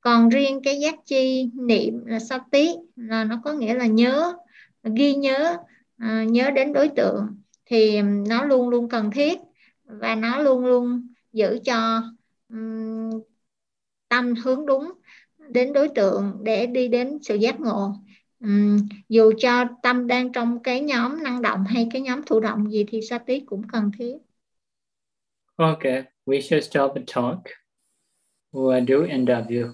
Còn riêng cái giác chi niệm là sao tí là nó có nghĩa là nhớ ghi nhớ ờ, nhớ đến đối tượng thì nó luôn luôn cần thiết và nó luôn luôn giữ cho um, tâm hướng đúng đến đối tượng để đi đến sự giác ngộ um, dù cho tâm đang trong cái nhóm năng động hay cái nhóm thụ động gì thì sati cũng cần thiết Okay, we should stop the talk. We'll do interview.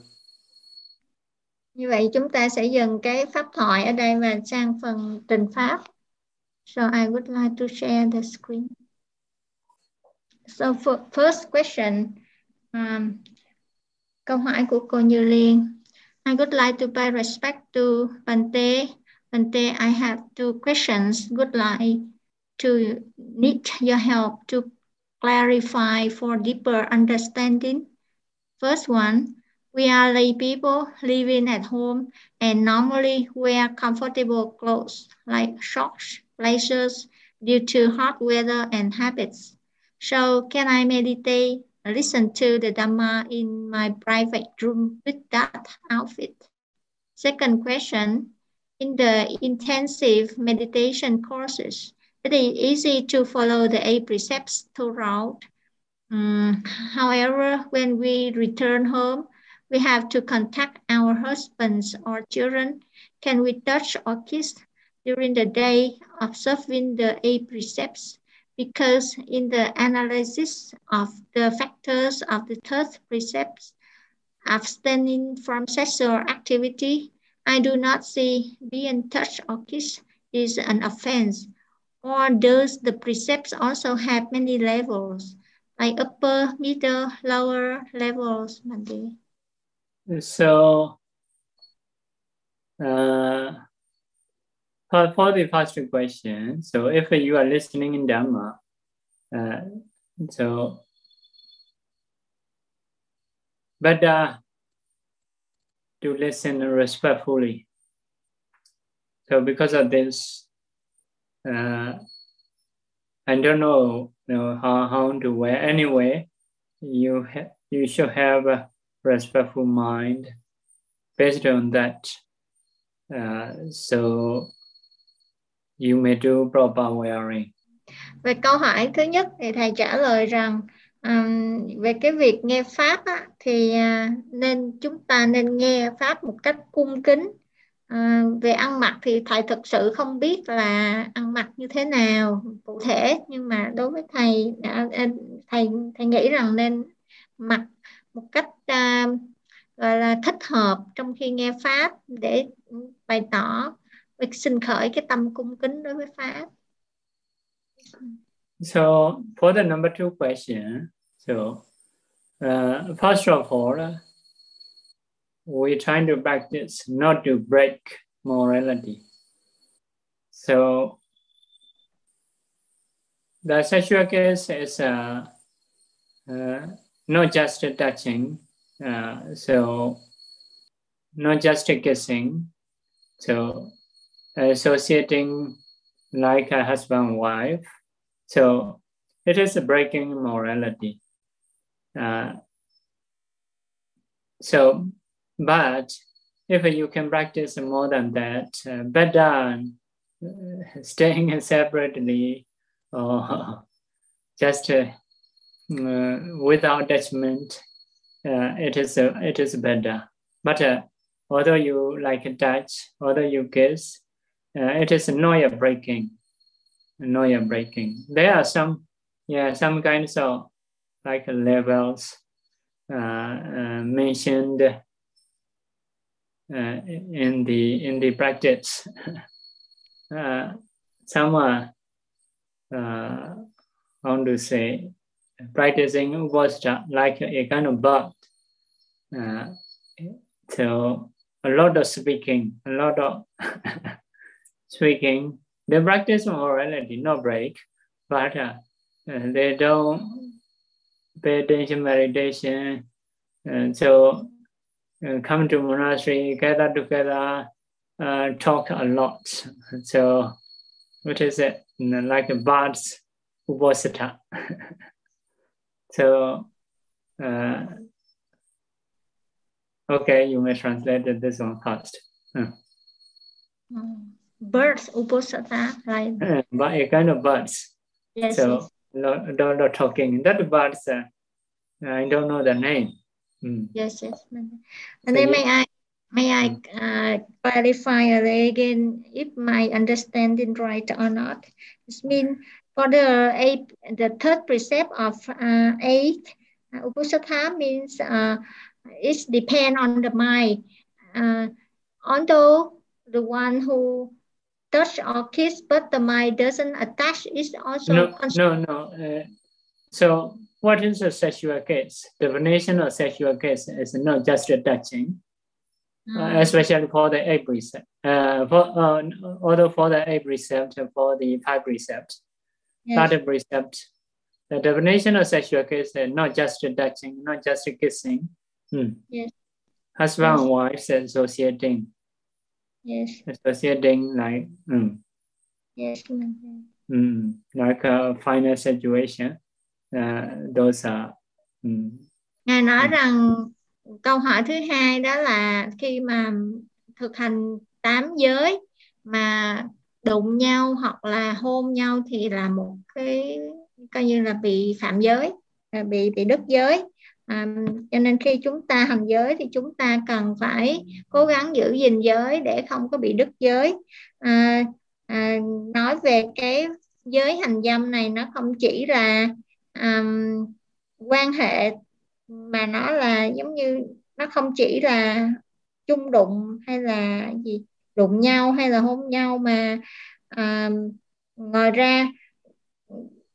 Như vậy chúng ta sẽ dừng cái pháp thoại ở đây và sang phần trình pháp. So I would like to share the screen. So for first question, um, câu hỏi của cô Như Liên. I would like to pay respect to Bante. Bante, I have two questions. Would like to need your help to clarify for deeper understanding. First one, we are lay people living at home and normally wear comfortable clothes like shorts, blazers due to hot weather and habits. So can I meditate, listen to the Dhamma in my private room with that outfit? Second question, in the intensive meditation courses, it is easy to follow the eight precepts throughout. Um, however, when we return home, we have to contact our husbands or children. Can we touch or kiss during the day observing the eight precepts? Because in the analysis of the factors of the third precepts, abstaining from sexual activity, I do not see being touched or kissed is an offense or does the precepts also have many levels, like upper, middle, lower levels, Mandy? So, uh, for, the first question, so if you are listening in Dhamma, uh, so better to listen respectfully. So because of this, uh, I don't know, you know how, how to wear. Anyway, you ha- you should have a respectful mind based on that. Uh, so you may do proper wearing. Về câu hỏi thứ nhất thì thầy trả lời rằng um, về cái việc nghe pháp á, thì uh, nên chúng ta nên nghe pháp một cách cung kính À, về ăn mặc thì thầy thực sự không biết là ăn mặc như thế nào cụ thể nhưng mà đối với thầy thầy thầy nghĩ rằng nên mặc một cách à, gọi là thích hợp trong khi nghe pháp để bày tỏ việc sinh khởi cái tâm cung kính đối với pháp. So for the number two question, so uh, first of all, we're trying to practice not to break morality. So the sexual case is uh, uh, not just a touching, uh, so not just a kissing, so associating like a husband and wife. So it is a breaking morality. Uh, so but if you can practice more than that, uh, better uh, staying separately or just uh, without attachment, uh, it is uh, it is better. But although you like touch, although you kiss, it is noya breaking, noya breaking. There are some, yeah, some kinds of like levels mentioned uh, in the in the practice. uh, some uh, uh, how to say practicing was like a kind of bird. Uh, so a lot of speaking, a lot of speaking. They practice morality, no break, but uh, they don't pay attention meditation. And so uh, come to monastery, gather together, uh, talk a lot. So, what is it? Like a bird's uposatha. so, uh, okay, you may translate this one first. Uh. Birds uposatha, right? but a kind of birds. Yes. So, yes. Not, not, not talking. That birds, uh, I don't know the name. Mm. Yes, yes. And then may I may I uh, clarify again if my understanding right or not? It means for the eight, the third precept of uh, eight, uh, uposatha means uh, it depend on the mind. Uh, although the one who touch or kiss, but the mind doesn't attach is also no, no, no. Uh, So what is a sexual case? Definition of sexual case is not just a touching, uh, especially for the eight precept. Uh, for uh, although for the eight precept for the five precept, yes. third precept, the definition of sexual case is not just a touching, not just a kissing. Hmm. Yes. Husband Yes. and wife associating, yes associating like hmm, yes hmm, like a final situation. Uh, those are hmm, ngài nói Ừ. rằng câu hỏi thứ hai đó là khi mà thực hành tám giới mà đụng nhau hoặc là hôn nhau thì là một cái coi như là bị phạm giới bị bị đứt giới. À, cho nên khi chúng ta hành giới thì chúng ta cần phải cố gắng giữ gìn giới để không có bị đứt giới. À, à, nói về cái giới hành dâm này nó không chỉ là um, quan hệ mà nó là giống như nó không chỉ là chung đụng hay là gì đụng nhau hay là hôn nhau mà à, ngoài ra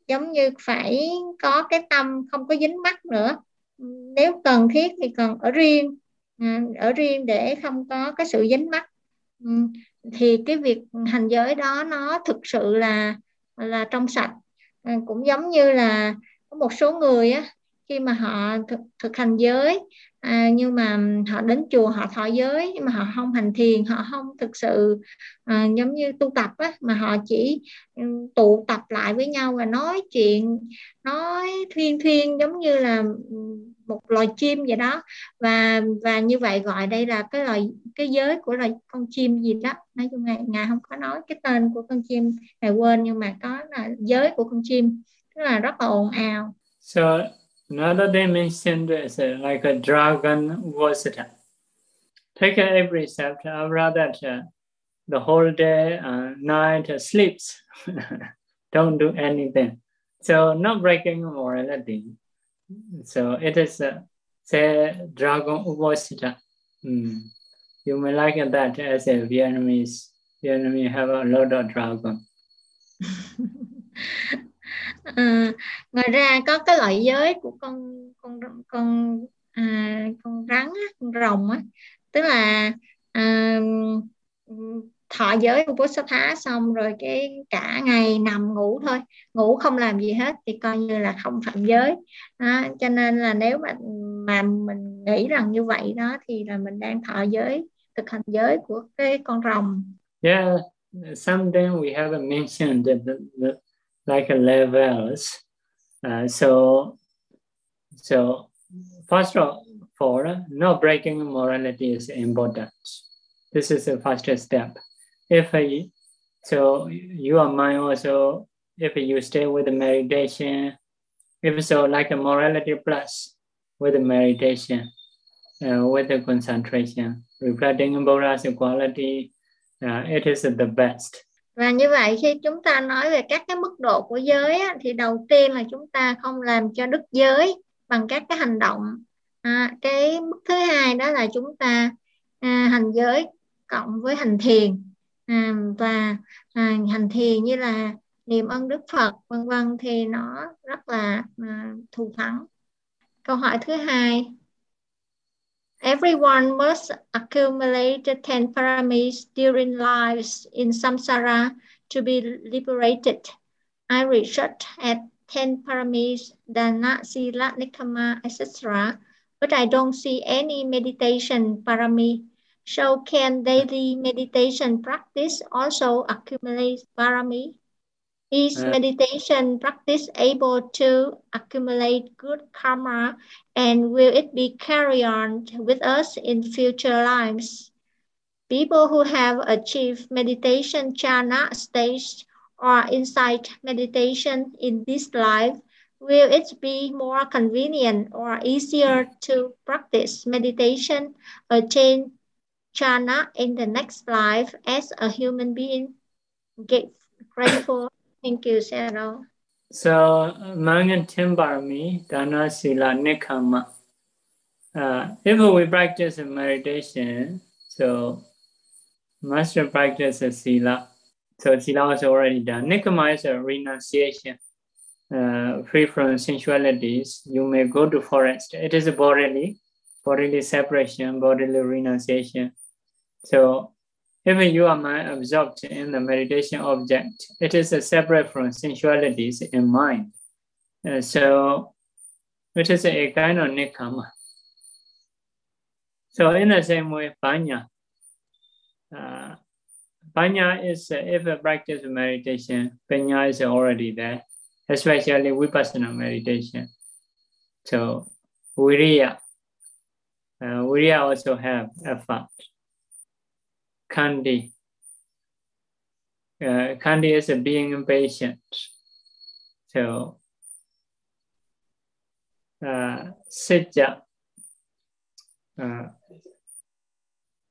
giống như phải có cái tâm không có dính mắc nữa. Nếu cần thiết thì còn ở riêng à, ở riêng để không có cái sự dính mắc. Ừ, thì cái việc hành giới đó nó thực sự là là trong sạch. À, cũng giống như là có một số người á khi mà họ thực, thực hành giới à, nhưng mà họ đến chùa họ thọ giới nhưng mà họ không hành thiền họ không thực sự à, giống như tu tập á, mà họ chỉ tụ tập lại với nhau và nói chuyện nói thuyên thuyên giống như là một loài chim vậy đó. Và và như vậy gọi đây là cái loài cái giới của loài con chim gì đó. Nói chung ngài ngài không có nói cái tên của con chim ngài quên nhưng mà có là giới của con chim. Tức là rất là ồn ào. So another dimension is uh, like a dragon Vasita. Take every precept, rather that uh, the whole day, uh, night uh, sleeps, don't do anything. So not breaking morality. So it is uh, say dragon Vasita. Mm. You may like that as a Vietnamese. Vietnamese have a lot of dragon. À, ngoài ra có cái loại giới của con con con à, con rắn á, con rồng á. Tức là à, thọ giới của Bodhisattva xong rồi cái cả ngày nằm ngủ thôi. Ngủ không làm gì hết thì coi như là không phạm giới. Đó, cho nên là nếu mà mà mình nghĩ rằng như vậy đó thì là mình đang thọ giới thực hành giới của cái con rồng. Yeah, something we haven't mentioned that the, the like levels. Uh, so, so first of all, not breaking morality is important. This is the first step. If uh, so, your mind also, if you stay with the meditation, if so, like a morality plus with the meditation, uh, with the concentration, reflecting Buddha's quality, uh, it is the best. Và như vậy khi chúng ta nói về các cái mức độ của giới á, thì đầu tiên là chúng ta không làm cho đứt giới bằng các cái hành động. À, cái mức thứ hai đó là chúng ta à, hành giới cộng với hành thiền à, và à, hành thiền như là niệm ơn Đức Phật vân vân thì nó rất là à, thù thắng. Câu hỏi thứ hai Everyone must accumulate 10 paramis during lives in samsara to be liberated. I researched at 10 paramis, dana, sila, nikama, etc., but I don't see any meditation parami. So can daily meditation practice also accumulate parami? Is meditation practice able to accumulate good karma and will it be carried on with us in future lives? People who have achieved meditation jhana stage or insight meditation in this life, will it be more convenient or easier to practice meditation, attain jhana in the next life as a human being? Get grateful. Thank you, Sarah. So, Mangan Timbarmi, Dana Sila Nikama. Uh, if we practice meditation, so master practice Sila. So, Sila was already done. Nikama is a renunciation. uh, free from sensualities, you may go to forest. It is a bodily, bodily separation, bodily renunciation. So if you are mind absorbed in the meditation object, it is a separate from sensualities in mind. Uh, so it is a kind of nikama. So in the same way, banya. Uh, banya is, uh, if a practice meditation, banya is already there, especially vipassana meditation. So viriya, uh, viriya also have effort. Kandi, uh, Kandi is a being impatient. So uh, Sitya, uh,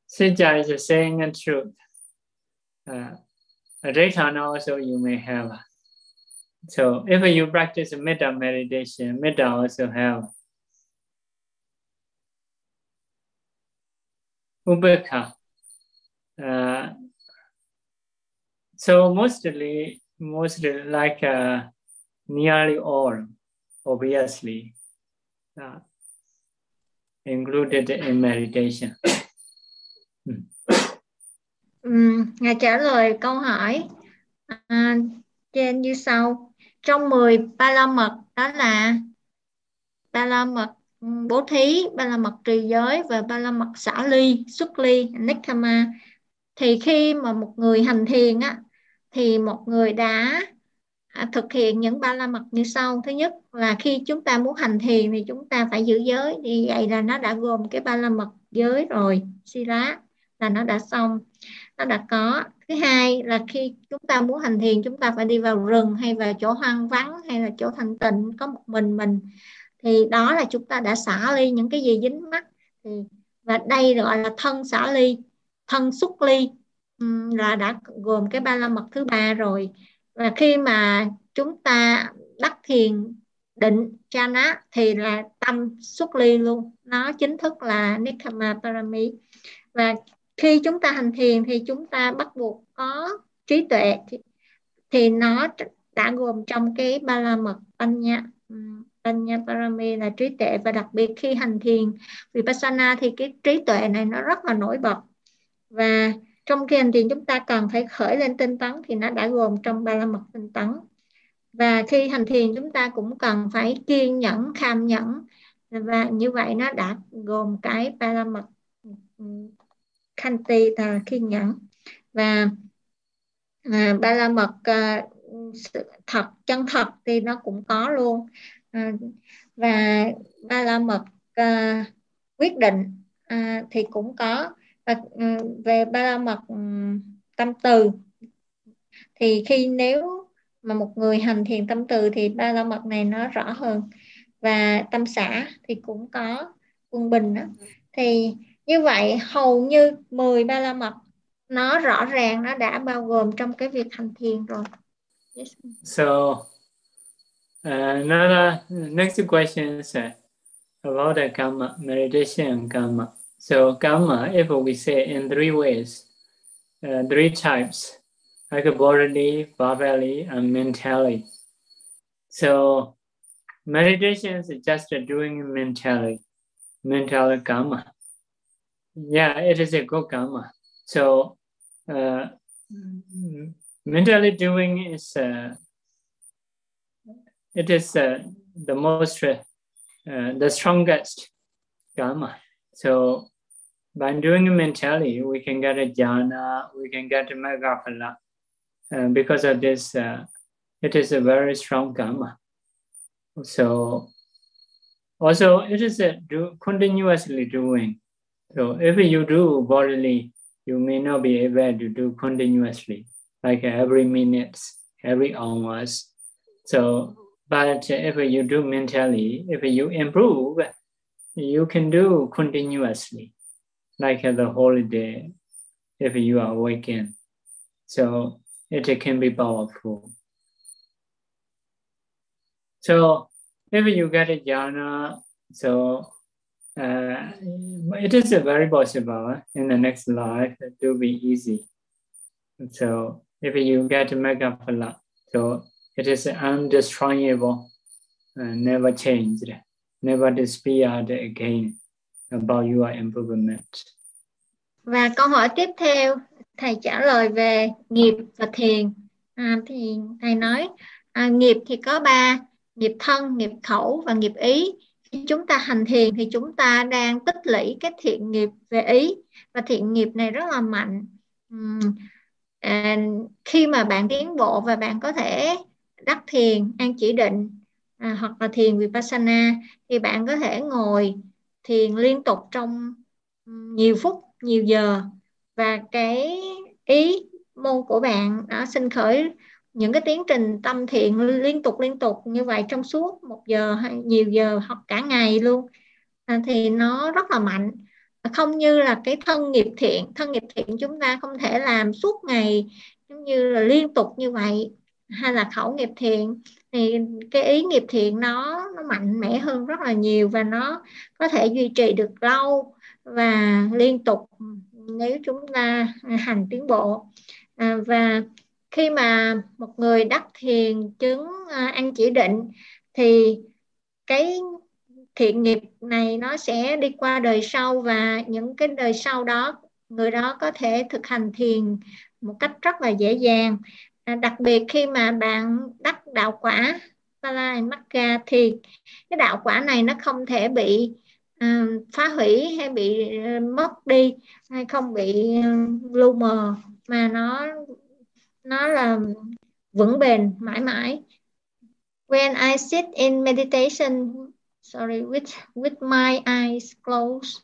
Sitya is saying and truth. Uh, Adhaitana also you may have. So if you practice metta meditation, metta also have. Ubekha. Uh, so mostly, mostly like uh, nearly all, obviously, uh, included in meditation. Um, Ngài trả lời câu hỏi uh, trên như sau. Trong 10 ba la mật đó là ba la mật ừ, bố thí, ba la mật trì giới và ba la mật xả ly, xuất ly, nekkama. Thì khi mà một người hành thiền á, thì một người đã à, thực hiện những ba la mật như sau. Thứ nhất là khi chúng ta muốn hành thiền thì chúng ta phải giữ giới. Thì vậy là nó đã gồm cái ba la mật giới rồi sila là nó đã xong nó đã có. Thứ hai là khi chúng ta muốn hành thiền chúng ta phải đi vào rừng hay vào chỗ hoang vắng hay là chỗ thanh tịnh có một mình mình. Thì đó là chúng ta đã xả ly những cái gì dính mắt. Thì và đây gọi là thân xả ly thân xuất ly. Là đã gồm cái ba la mật thứ ba rồi. Và khi mà chúng ta đắc thiền định chana thì là tâm xuất ly luôn. Nó chính thức là nikama parami. Và khi chúng ta hành thiền thì chúng ta bắt buộc có trí tuệ thì, thì nó đã gồm trong cái ba la mật panya. Panya parami là trí tuệ. Và đặc biệt khi hành thiền vipassana thì cái trí tuệ này nó rất là nổi bật và trong khi hành thiền chúng ta cần phải khởi lên tinh tấn thì nó đã gồm trong ba la mật tinh tấn. Và khi hành thiền chúng ta cũng cần phải kiên nhẫn kham nhẫn. Và như vậy nó đã gồm cái ba la mật ừ, khanh ti là kiên nhẫn. Và à, ba la mật à, thật chân thật thì nó cũng có luôn. À, và ba la mật à, quyết định à, thì cũng có và về ba la mật ừ, tâm từ thì khi nếu mà một người hành thiền tâm từ thì ba la mật này nó rõ hơn và tâm xã thì cũng có quân bình đó. thì như vậy hầu như 10 ba la mật nó rõ ràng nó đã bao gồm trong cái việc hành thiền rồi yes. so uh, another next question is uh, about the karma meditation and karma So gamma, if we say in three ways, uh, three types, like bodily, verbally, and mentally. So meditation is just doing mentally, mental gamma. Yeah, it is a good gamma. So uh, mentally doing is uh, it is uh, the most uh, the strongest gamma. So by doing mentally, we can get a jhana, we can get a megaphala. Uh, because of this, uh, it is a very strong karma. So also it is a do, continuously doing. So if you do bodily, you may not be able to do continuously, like every minute, every hours. So, but if you do mentally, if you improve, you can do continuously, like the holiday if you are awakened. So it can be powerful. So if you get a jhana, so uh, it is very possible eh? in the next life to be easy. So if you get mega phala, so It is undestroyable, uh, never changed, never disappeared again about your environment. Và câu hỏi tiếp theo, thầy trả lời về nghiệp và thiền. À, thì thầy nói à, nghiệp thì có ba, nghiệp thân, nghiệp khẩu và nghiệp ý. Khi chúng ta hành thiền thì chúng ta đang tích lũy cái thiện nghiệp về ý và thiện nghiệp này rất là mạnh. Uhm, à, khi mà bạn tiến bộ và bạn có thể đắc thiền, an chỉ định à, hoặc là thiền vipassana thì bạn có thể ngồi thiền liên tục trong nhiều phút, nhiều giờ. Và cái ý môn của bạn đã sinh khởi những cái tiến trình tâm thiện liên tục liên tục như vậy trong suốt một giờ hay nhiều giờ hoặc cả ngày luôn à, thì nó rất là mạnh. Không như là cái thân nghiệp thiện thân nghiệp thiện chúng ta không thể làm suốt ngày giống như là liên tục như vậy hay là khẩu nghiệp thiện thì cái ý nghiệp thiện nó nó mạnh mẽ hơn rất là nhiều và nó có thể duy trì được lâu và liên tục nếu chúng ta hành tiến bộ. À, và khi mà một người đắc thiền chứng à, ăn chỉ định thì cái thiện nghiệp này nó sẽ đi qua đời sau và những cái đời sau đó người đó có thể thực hành thiền một cách rất là dễ dàng à, đặc biệt khi mà bạn đắc đạo quả Palai Magga thì cái đạo quả này nó không thể bị uh, phá hủy hay bị uh, mất đi hay không bị uh, lu mờ mà nó nó là vững bền mãi mãi. When I sit in meditation sorry with with my eyes closed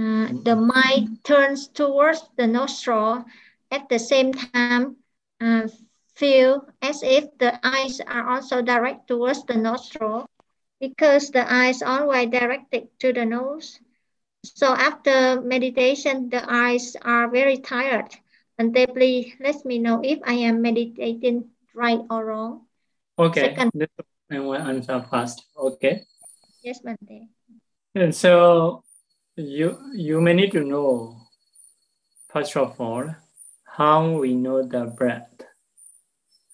uh, the mind turns towards the nostril. At the same time uh, feel as if the eyes are also direct towards the nostril because the eyes always directed to the nose so after meditation the eyes are very tired And they please let me know if I am meditating right or wrong. Okay. Second. I will answer first. Okay. Yes, Bante. And so you you may need to know first of all how we know the breath.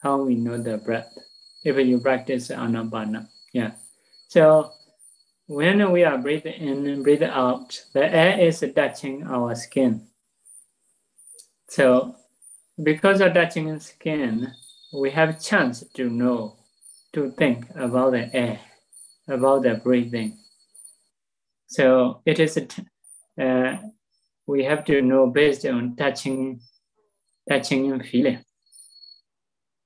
How we know the breath. If you practice anapana. Yeah. So when we are breathing in and breathing out, the air is touching our skin. So because of touching skin, we have chance to know, to think about the air, about the breathing. So it is, uh, we have to know based on touching, touching and feeling.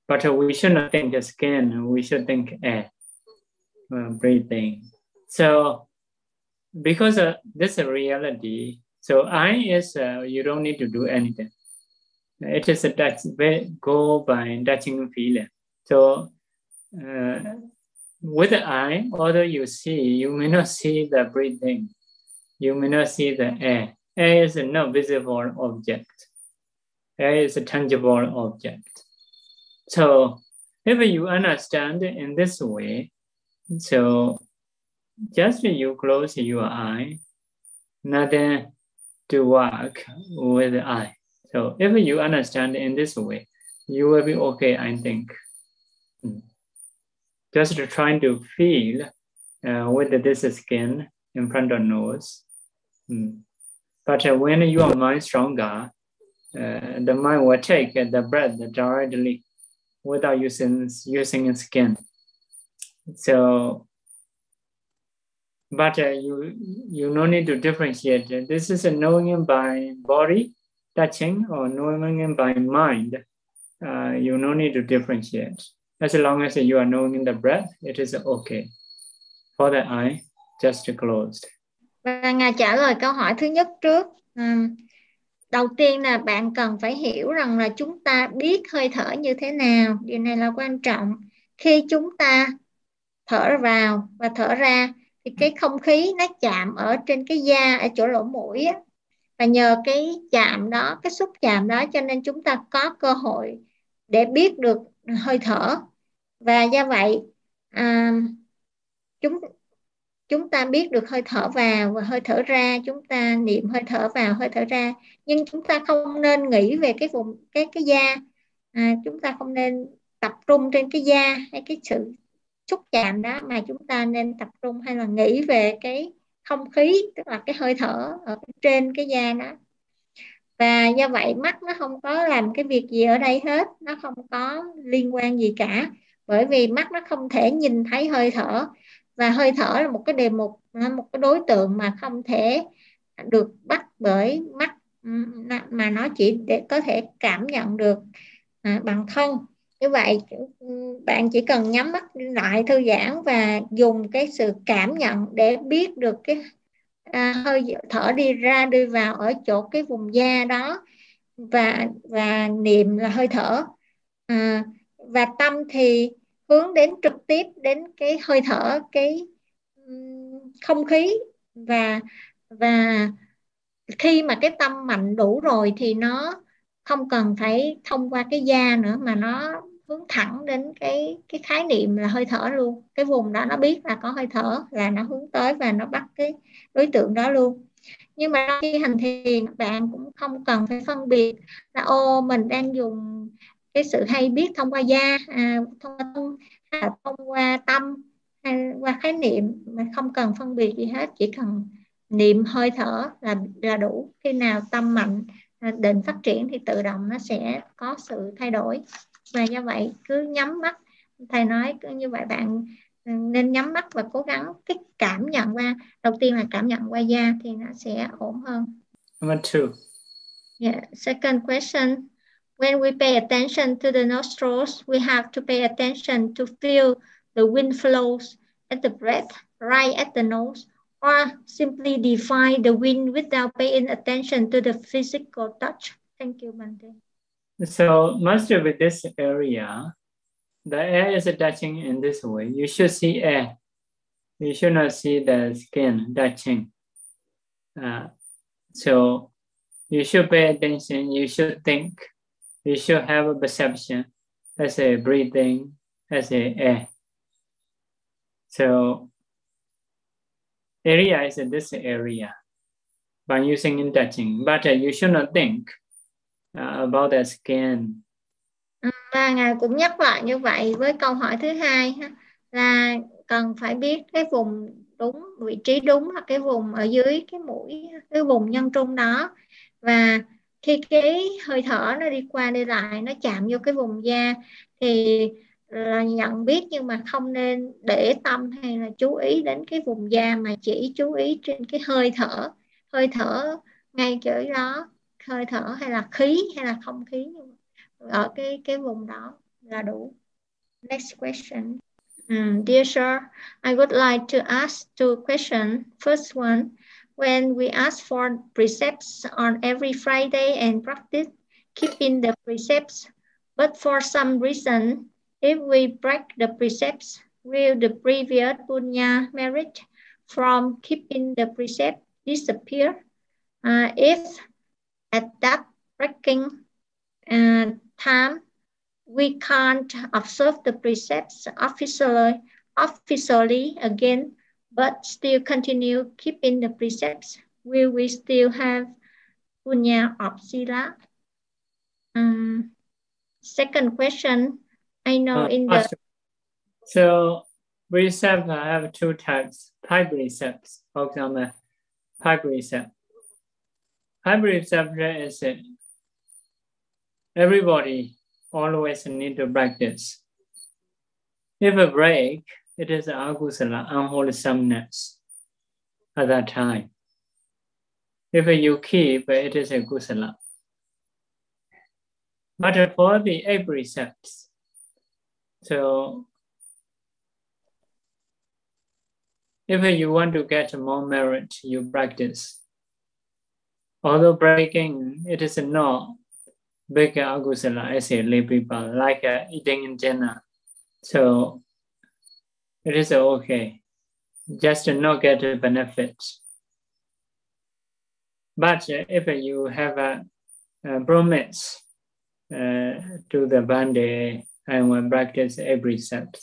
But we should not think the skin, we should think air, uh, breathing. So because of this is reality, so I is, uh, you don't need to do anything it is a touch, go by touching feeling. So uh, with the eye, although you see, you may not see the breathing. You may not see the air. Air is a not visible object. Air is a tangible object. So if you understand in this way, so just you close your eye, nothing to work with the eye. So if you understand in this way, you will be okay, I think. Hmm. Just trying to feel uh, with this skin in front of nose. Mm. But uh, when your mind stronger, uh, the mind will take the breath directly without using using skin. So, but uh, you you no need to differentiate. This is a knowing by body touching or knowing by mind, uh, you no need to differentiate. As long as you are knowing the breath, it is okay. For the eye, just closed. Và Ngài trả lời câu hỏi thứ nhất trước. Um, đầu tiên là bạn cần phải hiểu rằng là chúng ta biết hơi thở như thế nào. Điều này là quan trọng. Khi chúng ta thở vào và thở ra thì cái không khí nó chạm ở trên cái da ở chỗ lỗ mũi á, và nhờ cái chạm đó cái xúc chạm đó cho nên chúng ta có cơ hội để biết được hơi thở và do vậy à, chúng chúng ta biết được hơi thở vào và hơi thở ra chúng ta niệm hơi thở vào hơi thở ra nhưng chúng ta không nên nghĩ về cái vùng cái cái da. À, chúng ta không nên tập trung trên cái da hay cái sự xúc chạm đó mà chúng ta nên tập trung hay là nghĩ về cái không khí tức là cái hơi thở ở trên cái da đó. Và do vậy mắt nó không có làm cái việc gì ở đây hết nó không có liên quan gì cả. Bởi vì mắt nó không thể nhìn thấy hơi thở. Và hơi thở là một cái đề mục một cái đối tượng mà không thể được bắt bởi mắt mà nó chỉ để có thể cảm nhận được à, bằng thân. Như vậy bạn chỉ cần nhắm mắt lại thư giãn và dùng cái sự cảm nhận để biết được cái à, hơi thở đi ra đi vào ở chỗ cái vùng da đó. Và và niệm là hơi thở. À, và tâm thì hướng đến trực tiếp đến cái hơi thở cái không khí. Và và khi mà cái tâm mạnh đủ rồi thì nó không cần phải thông qua cái da nữa mà nó hướng thẳng đến cái cái khái niệm là hơi thở luôn. Cái vùng đó nó biết là có hơi thở là nó hướng tới và nó bắt cái đối tượng đó luôn. Nhưng mà khi hành thiền bạn cũng không cần phải phân biệt là ô mình đang dùng cái sự hay biết thông qua da à, thông qua tâm thông qua tâm hay qua khái niệm. Mà không cần phân biệt gì hết chỉ cần niệm hơi thở là là đủ khi nào tâm mạnh à, định phát triển thì tự động nó sẽ có sự thay đổi và do vậy cứ nhắm mắt thầy nói cứ như vậy bạn ừ, nên nhắm mắt và cố gắng cái cảm nhận qua đầu tiên là cảm nhận qua da thì nó sẽ ổn hơn. Number two. Yeah. Second question. When we pay attention to the nostrils, we have to pay attention to feel the wind flows at the breath right at the nose or simply define the wind without paying attention to the physical touch. Thank you, Bante. So most of this area, the air is touching in this way. You should see air. You should not see the skin touching. Uh, so you should pay attention. You should think. You should have a perception as a breathing, as a air. So area is this area. By using in touching, but uh, you should not think uh, about the skin. Và ừ, ngài cũng nhắc lại như vậy với câu hỏi thứ hai là cần phải biết cái vùng đúng vị trí đúng là cái vùng ở dưới cái mũi cái vùng nhân trung đó. Và khi cái hơi thở nó đi qua đi lại nó chạm vô cái vùng da thì là nhận biết nhưng mà không nên để tâm hay là chú ý đến cái vùng da mà chỉ chú ý trên cái hơi thở. Hơi thở ngay chỗ đó hơi thở hay là khí hay là không khí ở cái cái vùng đó là đủ. Next question. Um, dear sir I would like to ask two questions first one when we ask for precepts on every Friday and practice keeping the precepts but for some reason if we break the precepts will the previous punya merit from keeping the precept disappear uh, if at that breaking uh, time, we can't observe the precepts officially, officially again, but still continue keeping the precepts. Will we still have punya of sila? Um, second question, I know uh, in the... So precepts have two types, pipe precepts, for example, pipe precept hybrid subject is it. Everybody always need to practice. If a break, it is agusala, unwholesomeness at that time. If you keep, it is a gusala. But for the eight precepts, so if you want to get more merit, you practice. Although breaking, it is not big agusala as a lay people, like uh, eating in dinner. So it is okay, just to not get the benefits. But if you have a, a promise uh, to the bande and will practice every step,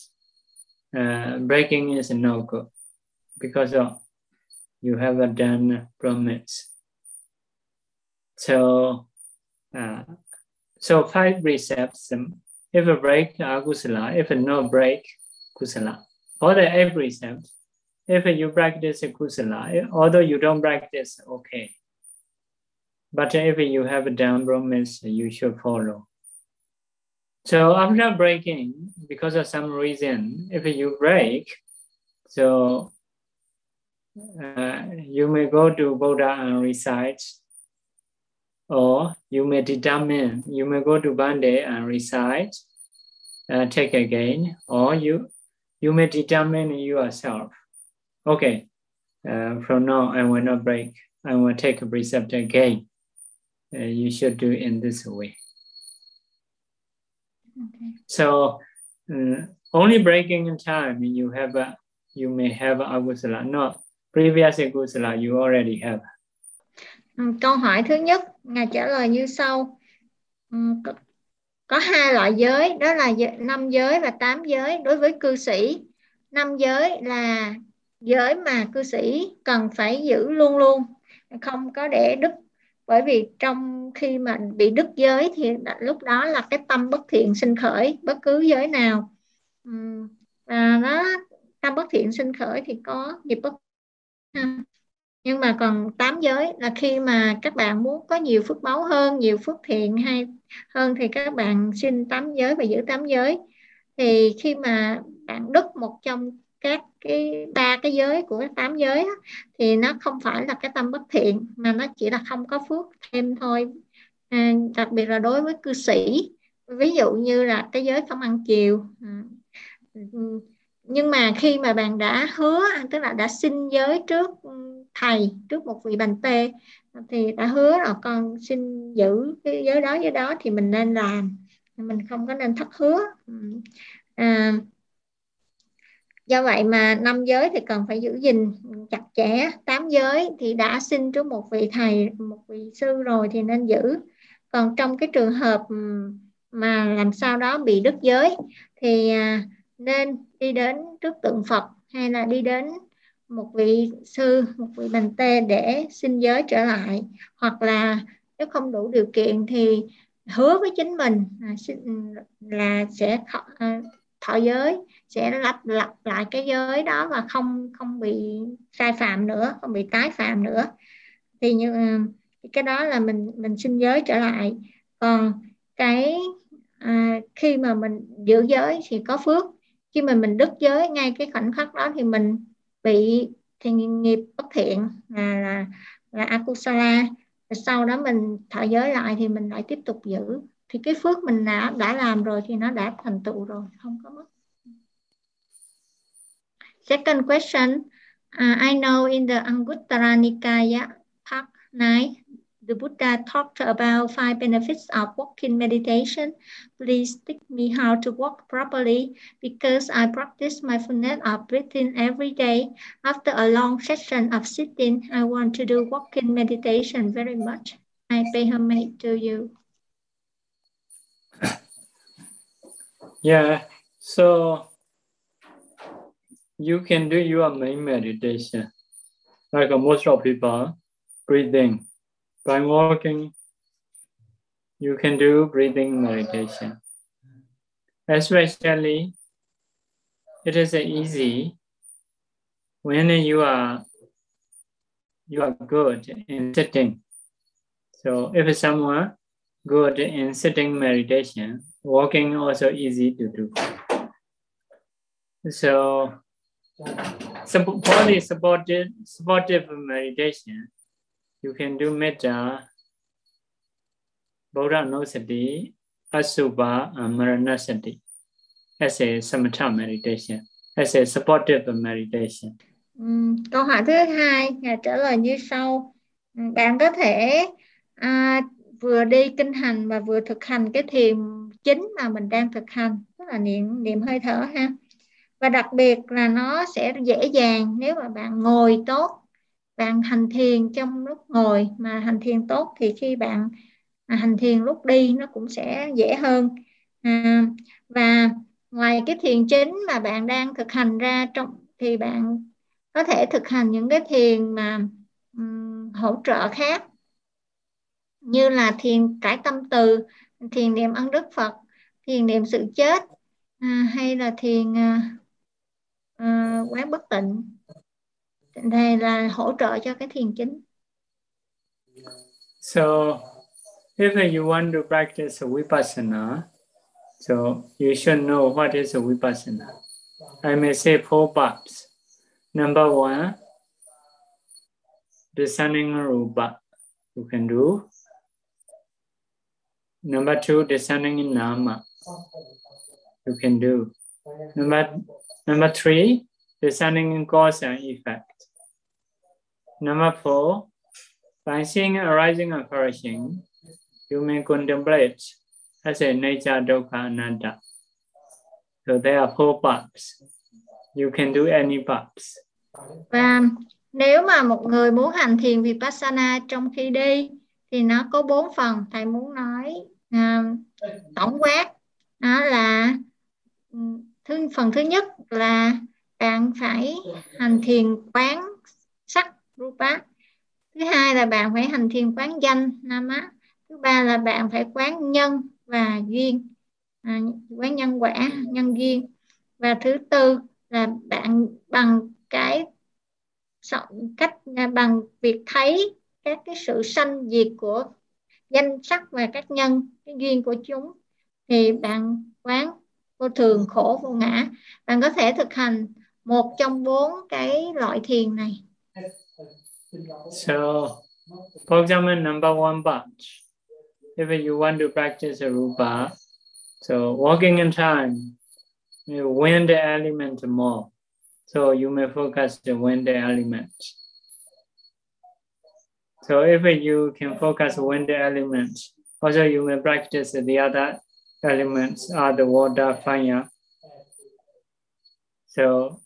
uh, breaking is no good because of you have a done promise. So, uh, so five precepts, um, If a break, akusala. If a no break, kusala. For the every step, if you practice kusala, although you don't practice, okay. But if you have a down promise, you should follow. So after breaking, because of some reason, if you break, so uh, you may go to Buddha and recite, or you may determine, you may go to Bande and recite, uh, take again, or you you may determine yourself. Okay, uh, from now I will not break. I will take a precept again. Uh, you should do in this way. Okay. So uh, only breaking in time you have a, you may have agusala. No, previous agusala you already have. Ừ, câu hỏi thứ nhất, ngài trả lời như sau. Ừ, có, có hai loại giới, đó là năm giới và tám giới đối với cư sĩ. Năm giới là giới mà cư sĩ cần phải giữ luôn luôn, không có để đứt bởi vì trong khi mà bị đứt giới thì lúc đó là cái tâm bất thiện sinh khởi, bất cứ giới nào. Và nó tâm bất thiện sinh khởi thì có nghiệp bất nhưng mà còn tám giới là khi mà các bạn muốn có nhiều phước báu hơn, nhiều phước thiện hay hơn thì các bạn xin tám giới và giữ tám giới. Thì khi mà bạn đứt một trong các cái ba cái giới của tám giới á, thì nó không phải là cái tâm bất thiện mà nó chỉ là không có phước thêm thôi. À, đặc biệt là đối với cư sĩ ví dụ như là cái giới không ăn chiều à, nhưng mà khi mà bạn đã hứa tức là đã xin giới trước thầy trước một vị bành tê thì đã hứa là con xin giữ cái giới đó giới đó thì mình nên làm. Mình không có nên thất hứa. À, do vậy mà năm giới thì cần phải giữ gìn chặt chẽ. Tám giới thì đã xin trước một vị thầy một vị sư rồi thì nên giữ. Còn trong cái trường hợp ừ, mà làm sao đó bị đứt giới thì à, nên đi đến trước tượng Phật hay là đi đến một vị sư một vị bành tê để xin giới trở lại. Hoặc là nếu không đủ điều kiện thì hứa với chính mình là, ừ, là sẽ thọ à, giới sẽ lặp lặp lại cái giới đó và không không bị sai phạm nữa không bị tái phạm nữa. Thì như ờ, cái đó là mình mình xin giới trở lại. Còn cái à, khi mà mình giữ giới thì có phước. Khi mà mình đứt giới ngay cái khoảnh khắc đó thì mình bị thì nghiệp bất thiện là là là akusala sau đó mình thọ giới lại thì mình lại tiếp tục giữ. Thì cái phước mình đã đã làm rồi thì nó đã thành tựu rồi không có mất. Second question uh, I know in the Anguttara Nikaya part 9 the Buddha talked about five benefits of walking meditation. Please teach me how to walk properly because I practice mindfulness of breathing every day. After a long session of sitting, I want to do walking meditation very much. I pay homage to you. Yeah, so you can do your main meditation. Like most of people, breathing. By walking, you can do breathing meditation. Especially, it is easy when you are you are good in sitting. So if someone good in sitting meditation, walking also easy to do. So body supportive, supportive meditation, you can do metta, Buddha Nusati, Asubha, amarana sati as a samatha meditation, as a supportive meditation. Um, câu hỏi thứ hai là trả lời như sau. Bạn có thể à, vừa đi kinh hành và vừa thực hành cái thiền chính mà mình đang thực hành, tức là niệm niệm hơi thở ha. Và đặc biệt là nó sẽ dễ dàng nếu mà bạn ngồi tốt, bạn hành thiền trong lúc ngồi mà hành thiền tốt thì khi bạn à, hành thiền lúc đi nó cũng sẽ dễ hơn. À, và ngoài cái thiền chính mà bạn đang thực hành ra trong thì bạn có thể thực hành những cái thiền mà um, hỗ trợ khác như là thiền cải tâm từ thiền niệm ân đức phật thiền niệm sự chết à, hay là thiền à, Ờ, uh, quán bất tịnh. Này là hỗ trợ cho cái thiền chính. So if you want to practice vipassana so you should know what is a vipassana. I may say four parts. Number one discerning rupa you can do. Number two discerning in nama you can do. Number, number three, discerning cause and effect. Number four, by seeing arising and perishing, you may contemplate as a nature dukkha anatta. So there are four parts. You can do any parts. Và nếu mà một người muốn hành thiền vipassana trong khi đi thì nó có bốn phần thầy muốn nói uh, tổng quát đó là ừ, thứ phần thứ nhất là bạn phải hành thiền quán sắc rupa. Thứ hai là bạn phải hành thiền quán danh nama thứ ba là bạn phải quán nhân và duyên à, quán nhân quả nhân duyên. Và thứ tư là bạn bằng cái cách à, bằng việc thấy các cái sự sanh diệt của danh sắc và các nhân cái duyên của chúng. Thì bạn quán vô thường, khổ, vô ngã. Bạn có thể thực hành một trong bốn cái loại thiền này. So, for example, number one batch if you want to practice a rupa, so walking in time, you win the element more. So you may focus the wind element. So if you can focus wind element, also you may practice the other elements are the water, fire. So,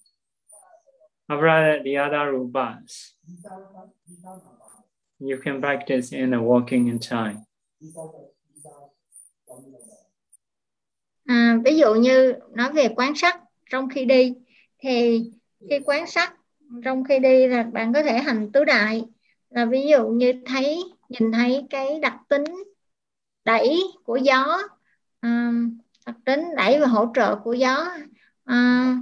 rather the other rupas, you can practice in the walking in time. À, ví dụ như nói về quán sát trong khi đi thì khi quán sát trong khi đi là bạn có thể hành tứ đại là ví dụ như thấy nhìn thấy cái đặc tính đẩy của gió đặc tính đẩy và hỗ trợ của gió. À,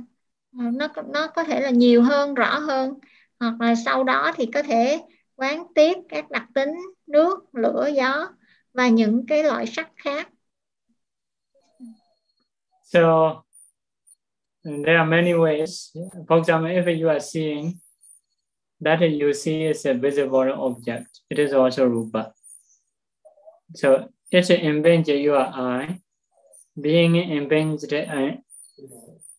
nó nó có thể là nhiều hơn rõ hơn. Hoặc là sau đó thì có thể quán tiếp các đặc tính nước lửa gió và những cái loại sắc khác. So there are many ways. For example if you are seeing that you see is a visible object. It is also rupa. So it impinges your eye being impinged, uh,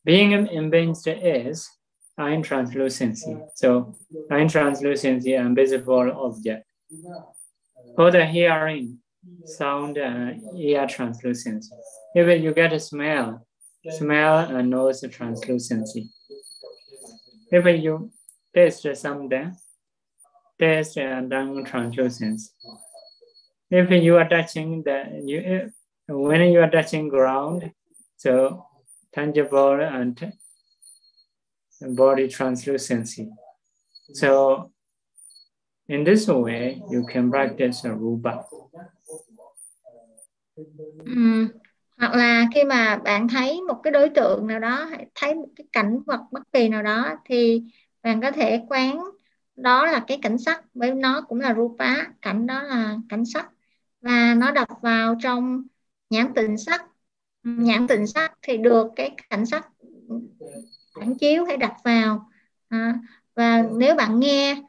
being impinged is iron translucency. So iron translucency and visible object. For the hearing, sound uh, ear translucency. If you get a smell, smell and nose translucency. If you taste something, taste and tongue translucency. If you are touching the, you, when you are touching ground, so tangible and body translucency. So in this way, you can practice a rupa. Um, Hoặc là khi mà bạn thấy một cái đối tượng nào đó, thấy một cái cảnh vật bất kỳ nào đó thì bạn có thể quán đó là cái cảnh sắc với nó cũng là rupa, cảnh đó là cảnh sắc và nó đập vào trong nhãn tịnh sắc. Nhãn tịnh sắc thì được cái cảnh sắc phản chiếu hay đặt vào. À, và nếu bạn nghe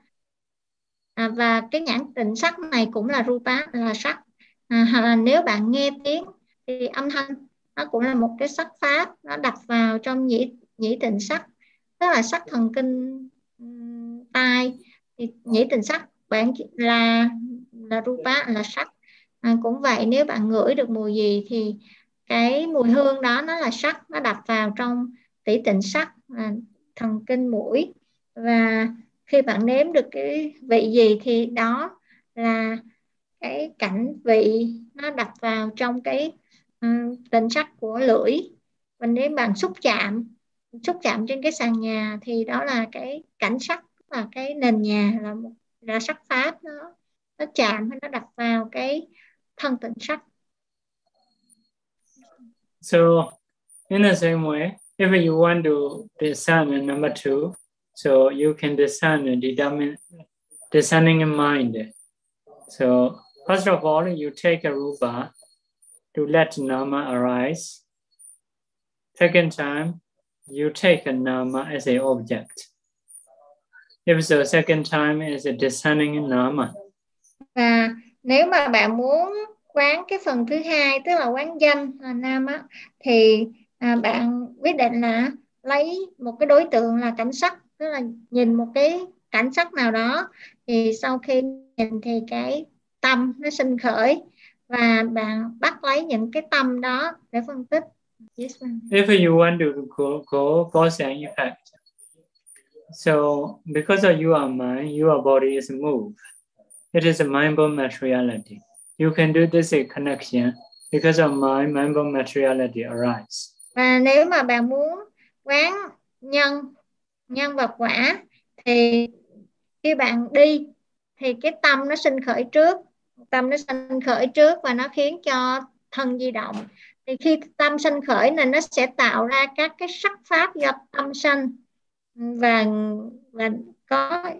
à, và cái nhãn tịnh sắc này cũng là rupa là sắc. À, hoặc là nếu bạn nghe tiếng thì âm thanh nó cũng là một cái sắc pháp nó đặt vào trong nhĩ nhĩ tịnh sắc. Tức là sắc thần kinh tai. Thì nhĩ tịnh sắc bạn là là rupa là sắc à, cũng vậy nếu bạn ngửi được mùi gì thì cái mùi hương đó nó là sắc nó đập vào trong tỷ tịnh sắc à, thần kinh mũi. Và khi bạn nếm được cái vị gì thì đó là cái cảnh vị nó đập vào trong cái ừ, um, tình sắc của lưỡi. Và nếu bạn xúc chạm xúc chạm trên cái sàn nhà thì đó là cái cảnh sắc là cái nền nhà là một là sắc pháp nó nó chạm hay nó đập vào cái thân tịnh sắc So in the same way, if you want to discern number two, so you can discern determine discerning in mind. So first of all, you take a rupa to let nama arise. Second time, you take a nama as an object. If the second time is a discerning nama. Và nếu mà bạn muốn quán cái phần thứ hai tức là quán danh là nam á thì à, bạn quyết định là lấy một cái đối tượng là cảnh sắc tức là nhìn một cái cảnh sắc nào đó thì sau khi nhìn thì cái tâm nó sinh khởi và bạn bắt lấy những cái tâm đó để phân tích. Yes, if you want to go, go cause an effect so because of your mind your body is moved it is a mindful materiality. You can do this connection because of my mindful materiality arise. Và nếu mà bạn muốn quán nhân nhân và quả, thì khi bạn đi, thì cái tâm nó sinh khởi trước. Tâm nó sinh khởi trước và nó khiến cho thân di động. Thì khi tâm sinh khởi này nó sẽ tạo ra các cái sắc pháp do tâm sinh và và có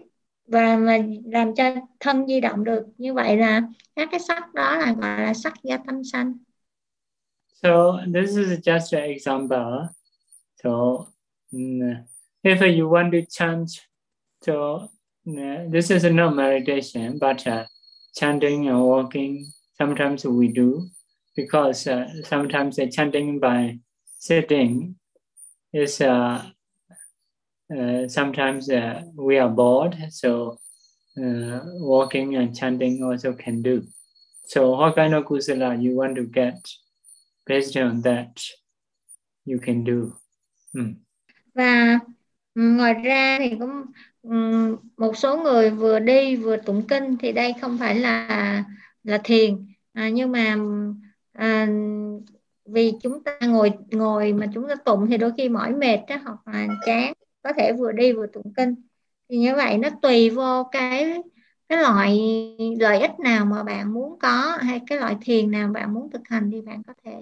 và mà làm cho thân di động được như vậy là các cái sắc đó là gọi là sắc do tâm sanh So this is just an example. So mm, if you want to change, so mm, this is not meditation, but uh, chanting and walking, sometimes we do, because uh, sometimes the chanting by sitting is uh, uh, sometimes uh, we are bored, so uh, walking and chanting also can do. So what kind of kusala you want to get based on that you can do. Mm. Và ngoài ra thì cũng một số người vừa đi vừa tụng kinh thì đây không phải là là thiền à, nhưng mà à, vì chúng ta ngồi ngồi mà chúng ta tụng thì đôi khi mỏi mệt đó, hoặc là chán có thể vừa đi vừa tụng kinh thì như vậy nó tùy vô cái cái loại lợi ích nào mà bạn muốn có hay cái loại thiền nào bạn muốn thực hành thì bạn có thể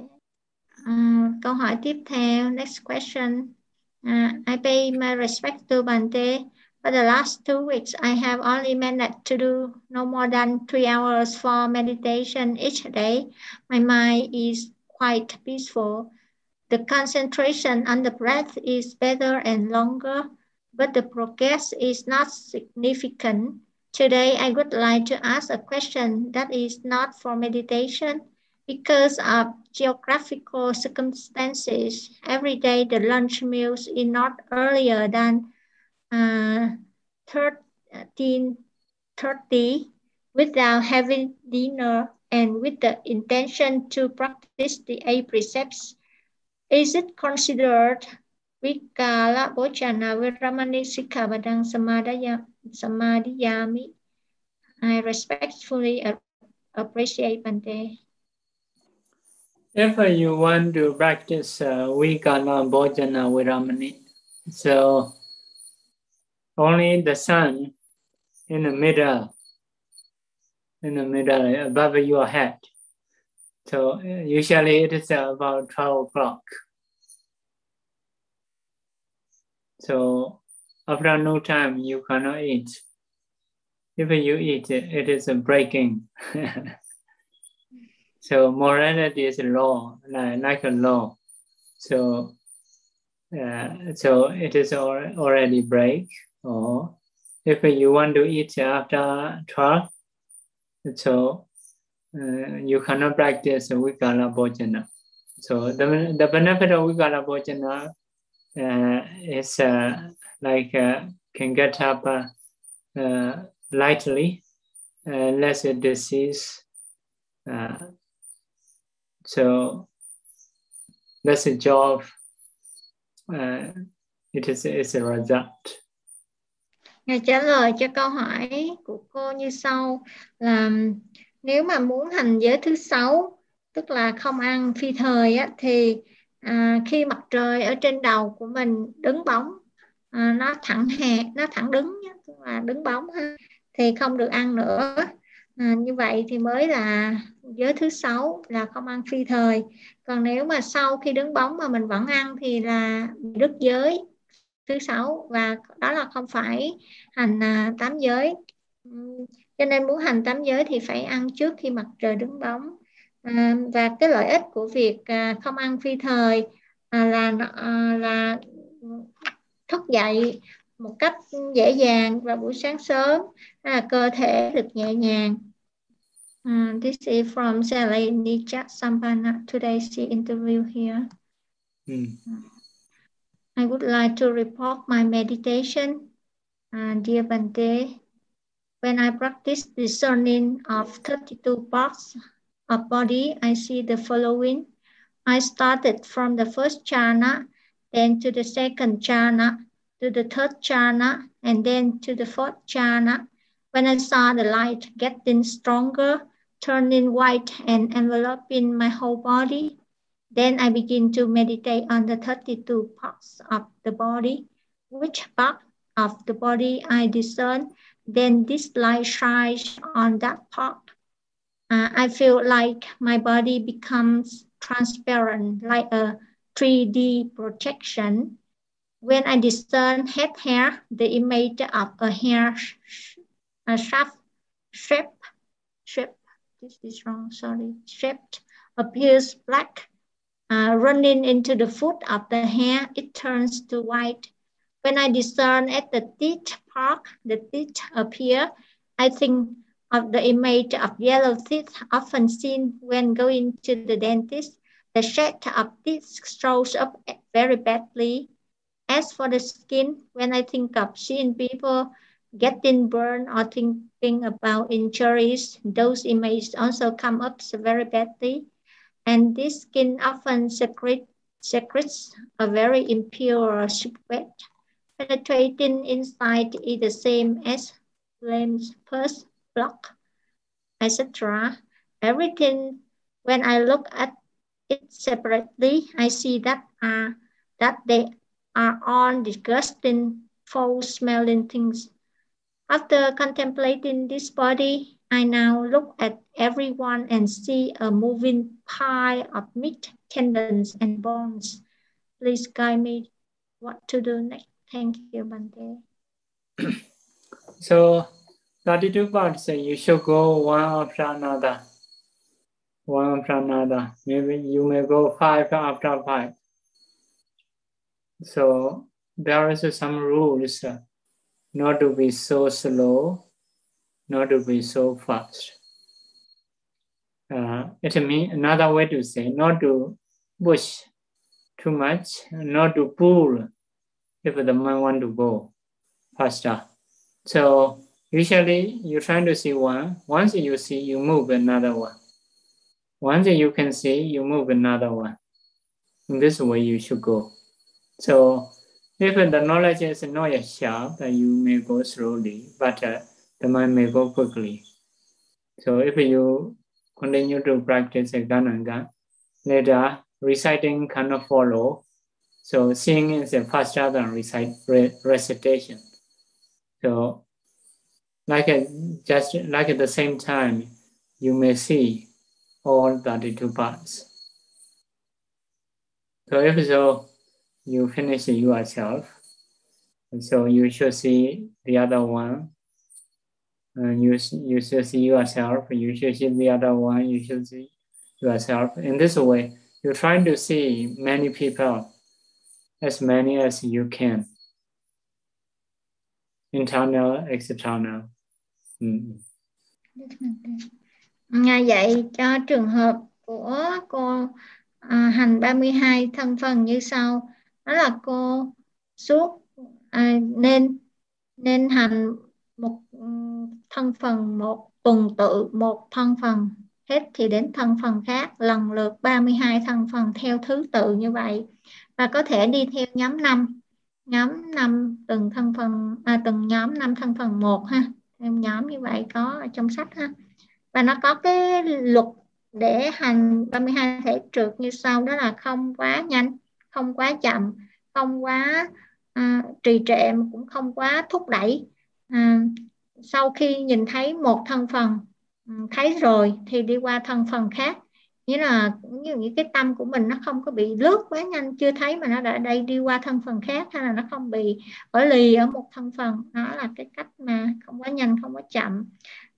uh, câu hỏi tiếp theo next question uh, I pay my respect to Bante For the last two weeks, I have only managed to do no more than three hours for meditation each day. My mind is quite peaceful. The concentration on the breath is better and longer, but the progress is not significant. Today, I would like to ask a question that is not for meditation. Because of geographical circumstances, every day the lunch meals is not earlier than uh, 1330 without having dinner and with the intention to practice the eight precepts. Is it considered Vikala Bojana Viramani Sikkhabadang Samadhiyami? I respectfully appreciate Bante. If you want to practice uh, Vikala Bojana Viramani, so only the sun in the middle, in the middle above your head. So usually it is about 12 o'clock. So after no time, you cannot eat. If you eat, it is breaking. so morality is a law, like, like a law. So uh, so it is already break or if you want to eat after 12, so uh, you cannot practice Vikala Bhojana. So the, the benefit of Vikala Bhojana uh, is uh, like uh, can get up uh, uh, lightly, less disease. so that's a job. it is it's a result. Ngài trả lời cho câu hỏi của cô như sau là nếu mà muốn hành giới thứ sáu tức là không ăn phi thời á, thì à, khi mặt trời ở trên đầu của mình đứng bóng à, nó thẳng hẹ nó thẳng đứng tức là đứng bóng ha, thì không được ăn nữa. À, như vậy thì mới là giới thứ sáu là không ăn phi thời. Còn nếu mà sau khi đứng bóng mà mình vẫn ăn thì là đứt giới thứ sáu và đó là không phải hành à, tám giới cho nên muốn hành tám giới thì phải ăn trước khi mặt trời đứng bóng à, và cái lợi ích của việc à, không ăn phi thời à, là à, là thức dậy một cách dễ dàng vào buổi sáng sớm à, cơ thể được nhẹ nhàng Uh, this is from Sally Nijat Sampana. Today she interview here. Mm. I would like to report my meditation. Uh, dear Bante, when I practice discerning of 32 parts of body, I see the following. I started from the first jhana, then to the second jhana, to the third jhana, and then to the fourth jhana. When I saw the light getting stronger, turning white and enveloping my whole body. Then I begin to meditate on the 32 parts of the body. Which part of the body I discern, then this light shines on that part. Uh, I feel like my body becomes transparent, like a 3D projection. When I discern head hair, the image of a hair a shaft, shape, shape this is wrong, sorry, shaped, appears black. Uh, running into the foot of the hair, it turns to white. When I discern at the teeth part, the teeth appear. I think of the image of yellow teeth often seen when going to the dentist. The shade of teeth shows up very badly. As for the skin, when I think of seeing people getting burned or thinking about injuries, those images also come up very badly. And this skin often secrete, secretes a very impure sweat. Penetrating inside is the same as flames, pus, block, etc. Everything, when I look at it separately, I see that, uh, that they are all disgusting, foul-smelling things after contemplating this body, I now look at everyone and see a moving pile of meat, tendons, and bones. Please guide me what to do next. Thank you, Bante. so, 32 parts, you should go one after another. One after another. Maybe you may go five after five. So, there is some rules not to be so slow, not to be so fast. Uh, it means another way to say not to push too much, not to pull if the mind want to go faster. So usually you're trying to see one. Once you see, you move another one. Once you can see, you move another one. In this way you should go. So if the knowledge is not yet sharp, then you may go slowly, but uh, the mind may go quickly. So if you continue to practice a Gananga, later reciting cannot follow. So seeing is faster than recite, recitation. So like at, just like at the same time, you may see all 32 parts. So if so, you finish yourself. So you should see the other one. And you, you should see yourself. You should see the other one. You should see yourself. In this way, you're trying to see many people, as many as you can. Internal, external. Mm. Nghe vậy cho trường hợp của cô à, hành 32 thân phần như sau đó là cô suốt à, nên nên hành một ừ, thân phần một tuần tự một thân phần hết thì đến thân phần khác lần lượt 32 thân phần theo thứ tự như vậy. Và có thể đi theo nhóm 5 nhóm 5 từng thân phần à, từng nhóm 5 thân phần một ha. Theo nhóm như vậy có ở trong sách ha. Và nó có cái luật để hành 32 thể trượt như sau đó là không quá nhanh không quá chậm không quá à, trì trệ mà cũng không quá thúc đẩy. À, sau khi nhìn thấy một thân phần Ừ, thấy rồi thì đi qua thân phần khác. Nghĩa là như những cái tâm của mình nó không có bị lướt quá nhanh chưa thấy mà nó đã đây đi qua thân phần khác hay là nó không bị ở lì ở một thân phần. Đó là cái cách mà không quá nhanh không quá chậm.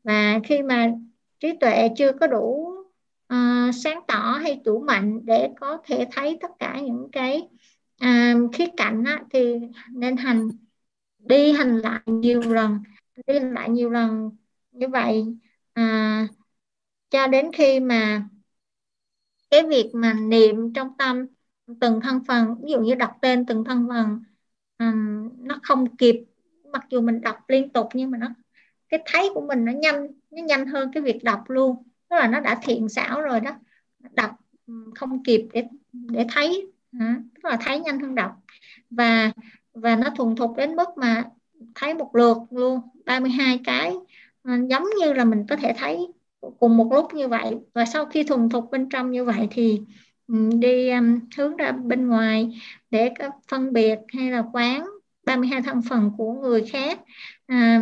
Và khi mà trí tuệ chưa có đủ uh, sáng tỏ hay đủ mạnh để có thể thấy tất cả những cái uh, khía cạnh á, thì nên hành đi hành lại nhiều lần đi hành lại nhiều lần như vậy à, cho đến khi mà cái việc mà niệm trong tâm từng thân phần ví dụ như đọc tên từng thân phần um, nó không kịp mặc dù mình đọc liên tục nhưng mà nó cái thấy của mình nó nhanh nó nhanh hơn cái việc đọc luôn. Tức là nó đã thiện xảo rồi đó đọc không kịp để để thấy. À, tức là thấy nhanh hơn đọc. Và và nó thuần thục đến mức mà thấy một lượt luôn 32 cái. Ờ, giống như là mình có thể thấy cùng một lúc như vậy. Và sau khi thuần thục bên trong như vậy thì đi hướng ra bên ngoài để phân biệt hay là quán 32 thân phần của người khác. À,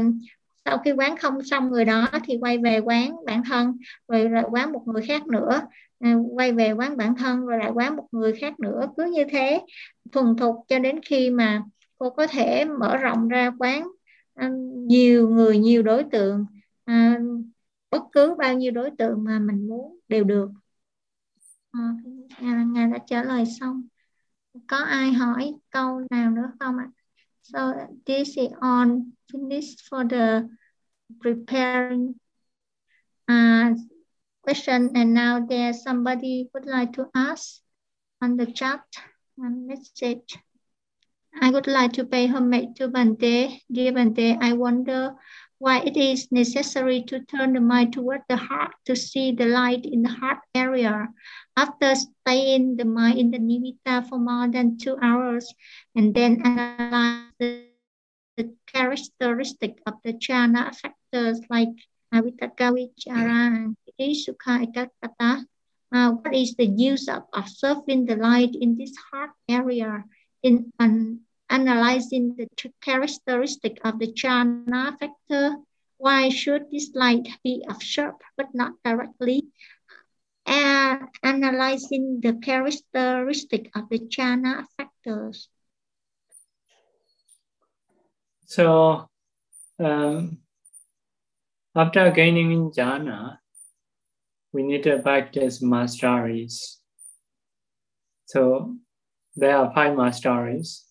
sau khi quán không xong người đó thì quay về quán bản thân rồi lại quán một người khác nữa. À, quay về quán bản thân rồi lại quán một người khác nữa. Cứ như thế thuần thục cho đến khi mà cô có thể mở rộng ra quán nhiều người nhiều đối tượng à, bất cứ bao nhiêu đối tượng mà mình muốn đều được. Ờ, à, ngài đã trả lời xong. Có ai hỏi câu nào nữa không ạ? So this is on finish for the preparing uh, question. And now there's somebody would like to ask on the chat and message. I would like to pay homage to Bante. Dear Bante, I wonder why it is necessary to turn the mind toward the heart to see the light in the heart area. After staying the mind in the nimitta for more than two hours and then analyze the, the characteristic of the jhana factors like avitaka vichara and sukha ekatata, uh, what is the use of observing the light in this heart area in an analyzing the characteristic of the jhana factor, why should this light be observed but not directly? Uh, analyzing the characteristic of the jhana factors. So, um, after gaining jhana, we need to practice masteries. So, there are five masteries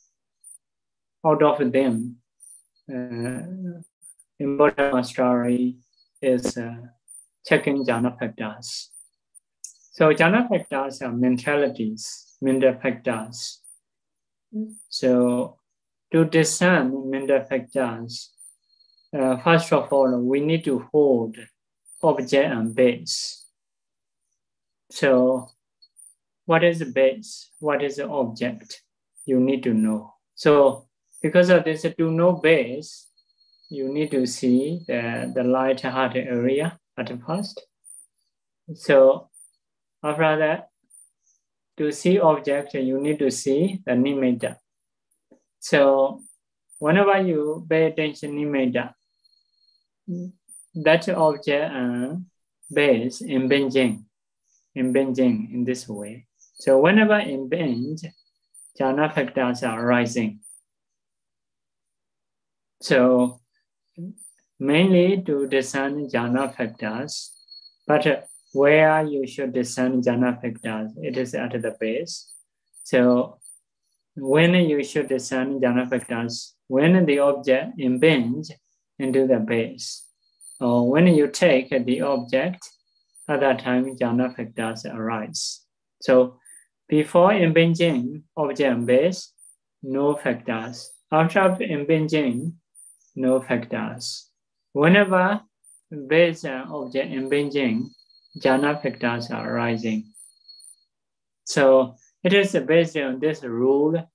out of them, uh, important story is uh, checking jhana factors. So jhana factors are mentalities, mental factors. So to discern mental factors, uh, first of all, we need to hold object and base. So what is the base? What is the object? You need to know. So because of this to know base, you need to see the, the light heart area at first. So after that, to see object, you need to see the nimitta. So whenever you pay attention nimitta, that object uh, base impinging, impinging in this way. So whenever impinge, jhana factors are rising. So mainly to discern jhana factors, but uh, where you should discern jhana factors, it is at the base. So when you should discern jhana factors, when the object impinge into the base, or when you take the object, at that time jhana factors arise. So before impinging object base, no factors. After impinging, no factors. Whenever base object in Beijing, jhana factors are arising. So it is based on this rule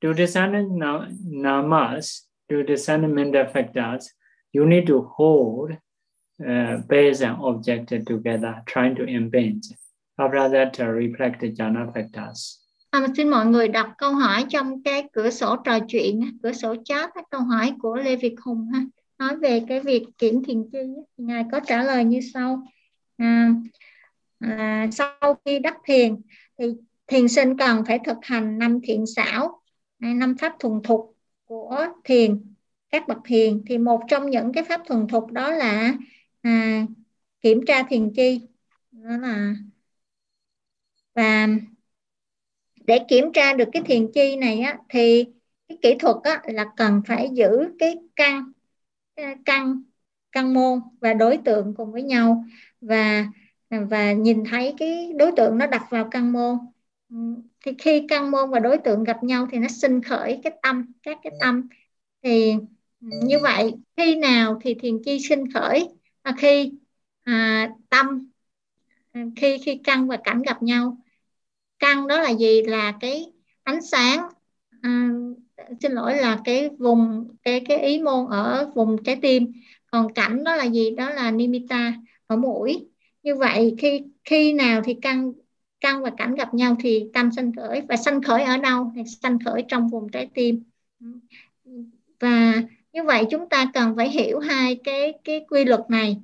to discern namas, to discern mental factors, you need to hold uh, base and object together, trying to impinge. After that, uh, reflect the jhana factors. À, xin mọi người đọc câu hỏi trong cái cửa sổ trò chuyện, cửa sổ chat, câu hỏi của Lê Việt Hùng ha. nói về cái việc kiểm thiền chi ngài có trả lời như sau. À, à, sau khi đắc thiền thì thiền sinh cần phải thực hành năm thiện xảo năm pháp thuần thục của thiền các bậc thiền. Thì một trong những cái pháp thuần thục đó là à, kiểm tra thiền chi. Đó là và để kiểm tra được cái thiền chi này á, thì cái kỹ thuật á, là cần phải giữ cái căn căn căn môn và đối tượng cùng với nhau. Và và nhìn thấy cái đối tượng nó đặt vào căn môn. Thì khi căn môn và đối tượng gặp nhau thì nó sinh khởi cái tâm các cái tâm. Thì như vậy khi nào thì thiền chi sinh khởi? À, khi à, tâm khi khi căn và cảnh gặp nhau căn đó là gì? Là cái ánh sáng. À, xin lỗi là cái vùng cái cái ý môn ở vùng trái tim. Còn cảnh đó là gì? Đó là nimitta ở mũi. Như vậy khi khi nào thì căn căn và cảnh gặp nhau thì tâm sanh khởi và sanh khởi ở đâu? Thì sanh khởi trong vùng trái tim. Và như vậy chúng ta cần phải hiểu hai cái cái quy luật này.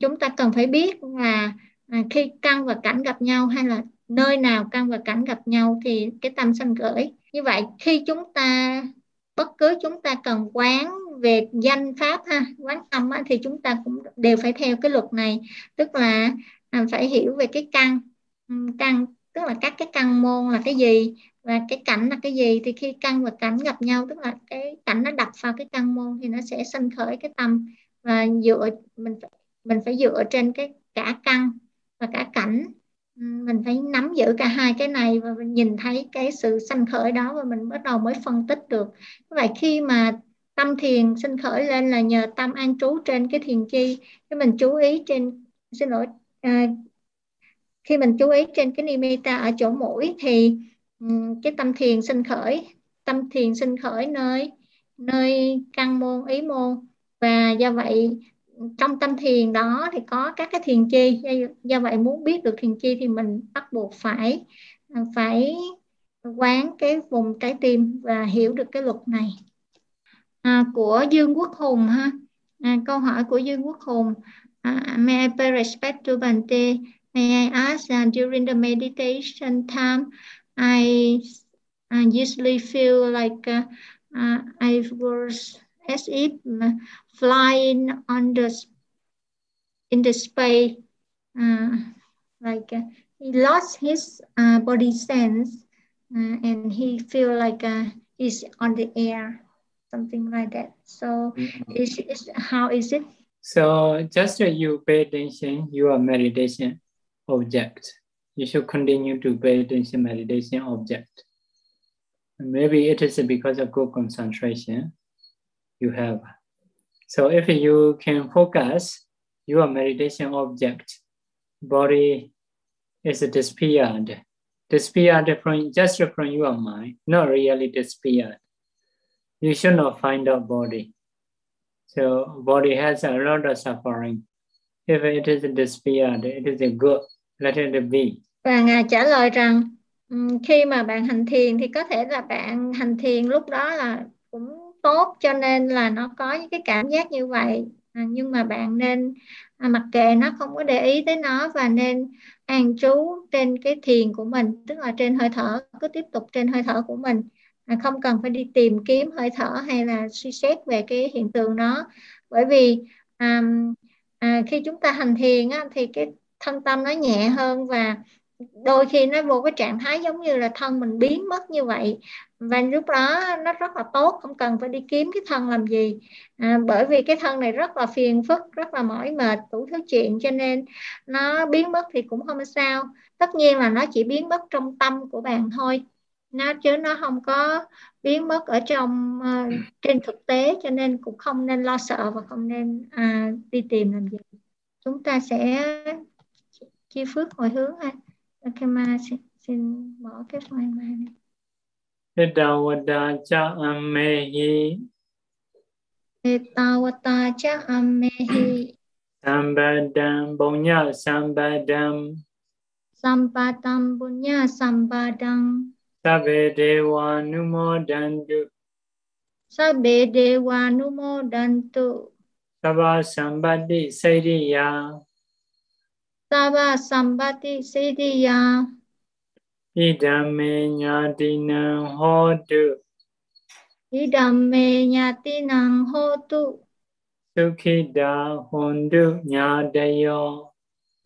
Chúng ta cần phải biết là à, khi căn và cảnh gặp nhau hay là nơi nào căn và cảnh gặp nhau thì cái tâm sanh khởi. Như vậy khi chúng ta bất cứ chúng ta cần quán về danh pháp ha quán tâm á, thì chúng ta cũng đều phải theo cái luật này. Tức là à, phải hiểu về cái căn. Ừ, căn tức là các cái căn môn là cái gì và cái cảnh là cái gì. Thì khi căn và cảnh gặp nhau tức là cái cảnh nó đập vào cái căn môn thì nó sẽ sinh khởi cái tâm. Và dựa mình mình phải dựa trên cái cả căn và cả cảnh mình phải nắm giữ cả hai cái này và mình nhìn thấy cái sự sanh khởi đó và mình bắt đầu mới phân tích được. Vậy khi mà tâm thiền sinh khởi lên là nhờ tâm an trú trên cái thiền chi cái mình chú ý trên xin lỗi à, khi mình chú ý trên cái nimitta ở chỗ mũi thì um, cái tâm thiền sinh khởi tâm thiền sinh khởi nơi nơi căn môn ý môn và do vậy trong tâm thiền đó thì có các cái thiền chi. Do, do vậy muốn biết được thiền chi thì mình bắt buộc phải à, phải quán cái vùng trái tim và hiểu được cái luật này. À, của Dương Quốc Hùng ha. À, câu hỏi của Dương Quốc Hùng. Uh, may I pay respect to Bante? May I ask uh, during the meditation time I uh, usually feel like uh, uh, I was as if flying on the in the space uh, like uh, he lost his uh, body sense uh, and he feel like uh, he's on the air something like that. So mm-hmm. is, is how is it? So just uh, you pay attention your meditation object. You should continue to pay attention meditation object. Maybe it is because of good concentration you have So if you can focus your meditation object, body is disappeared, disappeared from just from your mind, not really disappeared. You should not find out body. So body has a lot of suffering. If it is disappeared, it is a good, let it be. Và Ngài trả lời rằng khi mà bạn hành thiền thì có thể là bạn hành thiền lúc đó là cũng tốt cho nên là nó có những cái cảm giác như vậy. À, nhưng mà bạn nên à, mặc kệ nó không có để ý tới nó và nên an trú trên cái thiền của mình tức là trên hơi thở cứ tiếp tục trên hơi thở của mình. À, không cần phải đi tìm kiếm hơi thở hay là suy xét về cái hiện tượng nó bởi vì à, à, khi chúng ta hành thiền á, thì cái thân tâm nó nhẹ hơn và đôi khi nó vô cái trạng thái giống như là thân mình biến mất như vậy. Và lúc đó nó rất là tốt không cần phải đi kiếm cái thân làm gì. À, bởi vì cái thân này rất là phiền phức rất là mỏi mệt đủ thứ chuyện cho nên nó biến mất thì cũng không sao. Tất nhiên là nó chỉ biến mất trong tâm của bạn thôi. Nó chứ nó không có biến mất ở trong uh, trên thực tế cho nên cũng không nên lo sợ và không nên uh, đi tìm làm gì. Chúng ta sẽ chia phước hồi hướng ha. Ok ma xin, xin bỏ cái slide đầu này. đa cha amehi. đa cha amehi. Sambadam bunya sambadam. Sambadam bunya sambadam. Sabe dewa numodantu. Sabe dewa numodantu. Sabha sambadi sairiya. Tava Sambati Siddhiya. Idame Nyatinam Hotu. Idame Nyatinam Hotu. Sukhita Hontu Nyatayo.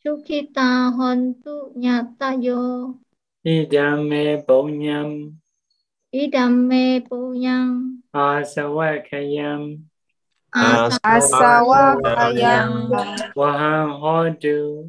Sukhita Hontu Nyatayo. Idame Bonyam. Idame Bonyam. Asawakayam. Asawakayam. Wahan Hotu.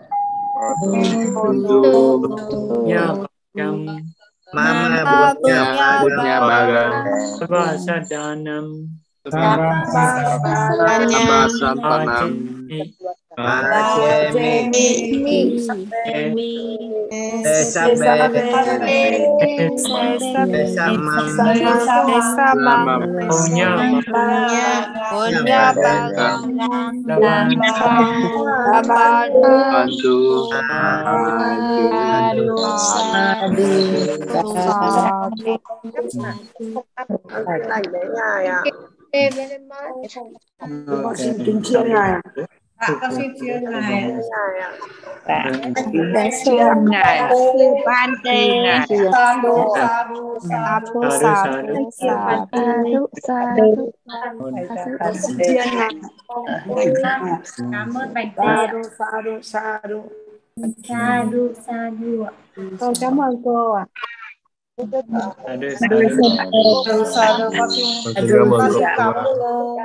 Untuknya yang Mama buatnya? buatnya? Bagan bahasa danam. Bahasa danam. Pace mi, esa bebé, esa mamá, esa mamá, punya, Bantu, bantu, Dạ, con xin thưa Ngài ạ. Dạ, xin thưa Ngài. Sư Ban Tê. Sa đô, sa đô, sa đô, sa đô, sa đô, sa đô. Xin thưa Ngài. Cảm ơn Bạch Tê. Sa đô, sa đô, sa đô. Sa đô, sa đô. Con cảm ơn cô ạ. Sa đô, sa đô. Sa đô, sa đô. Con cảm ơn cô.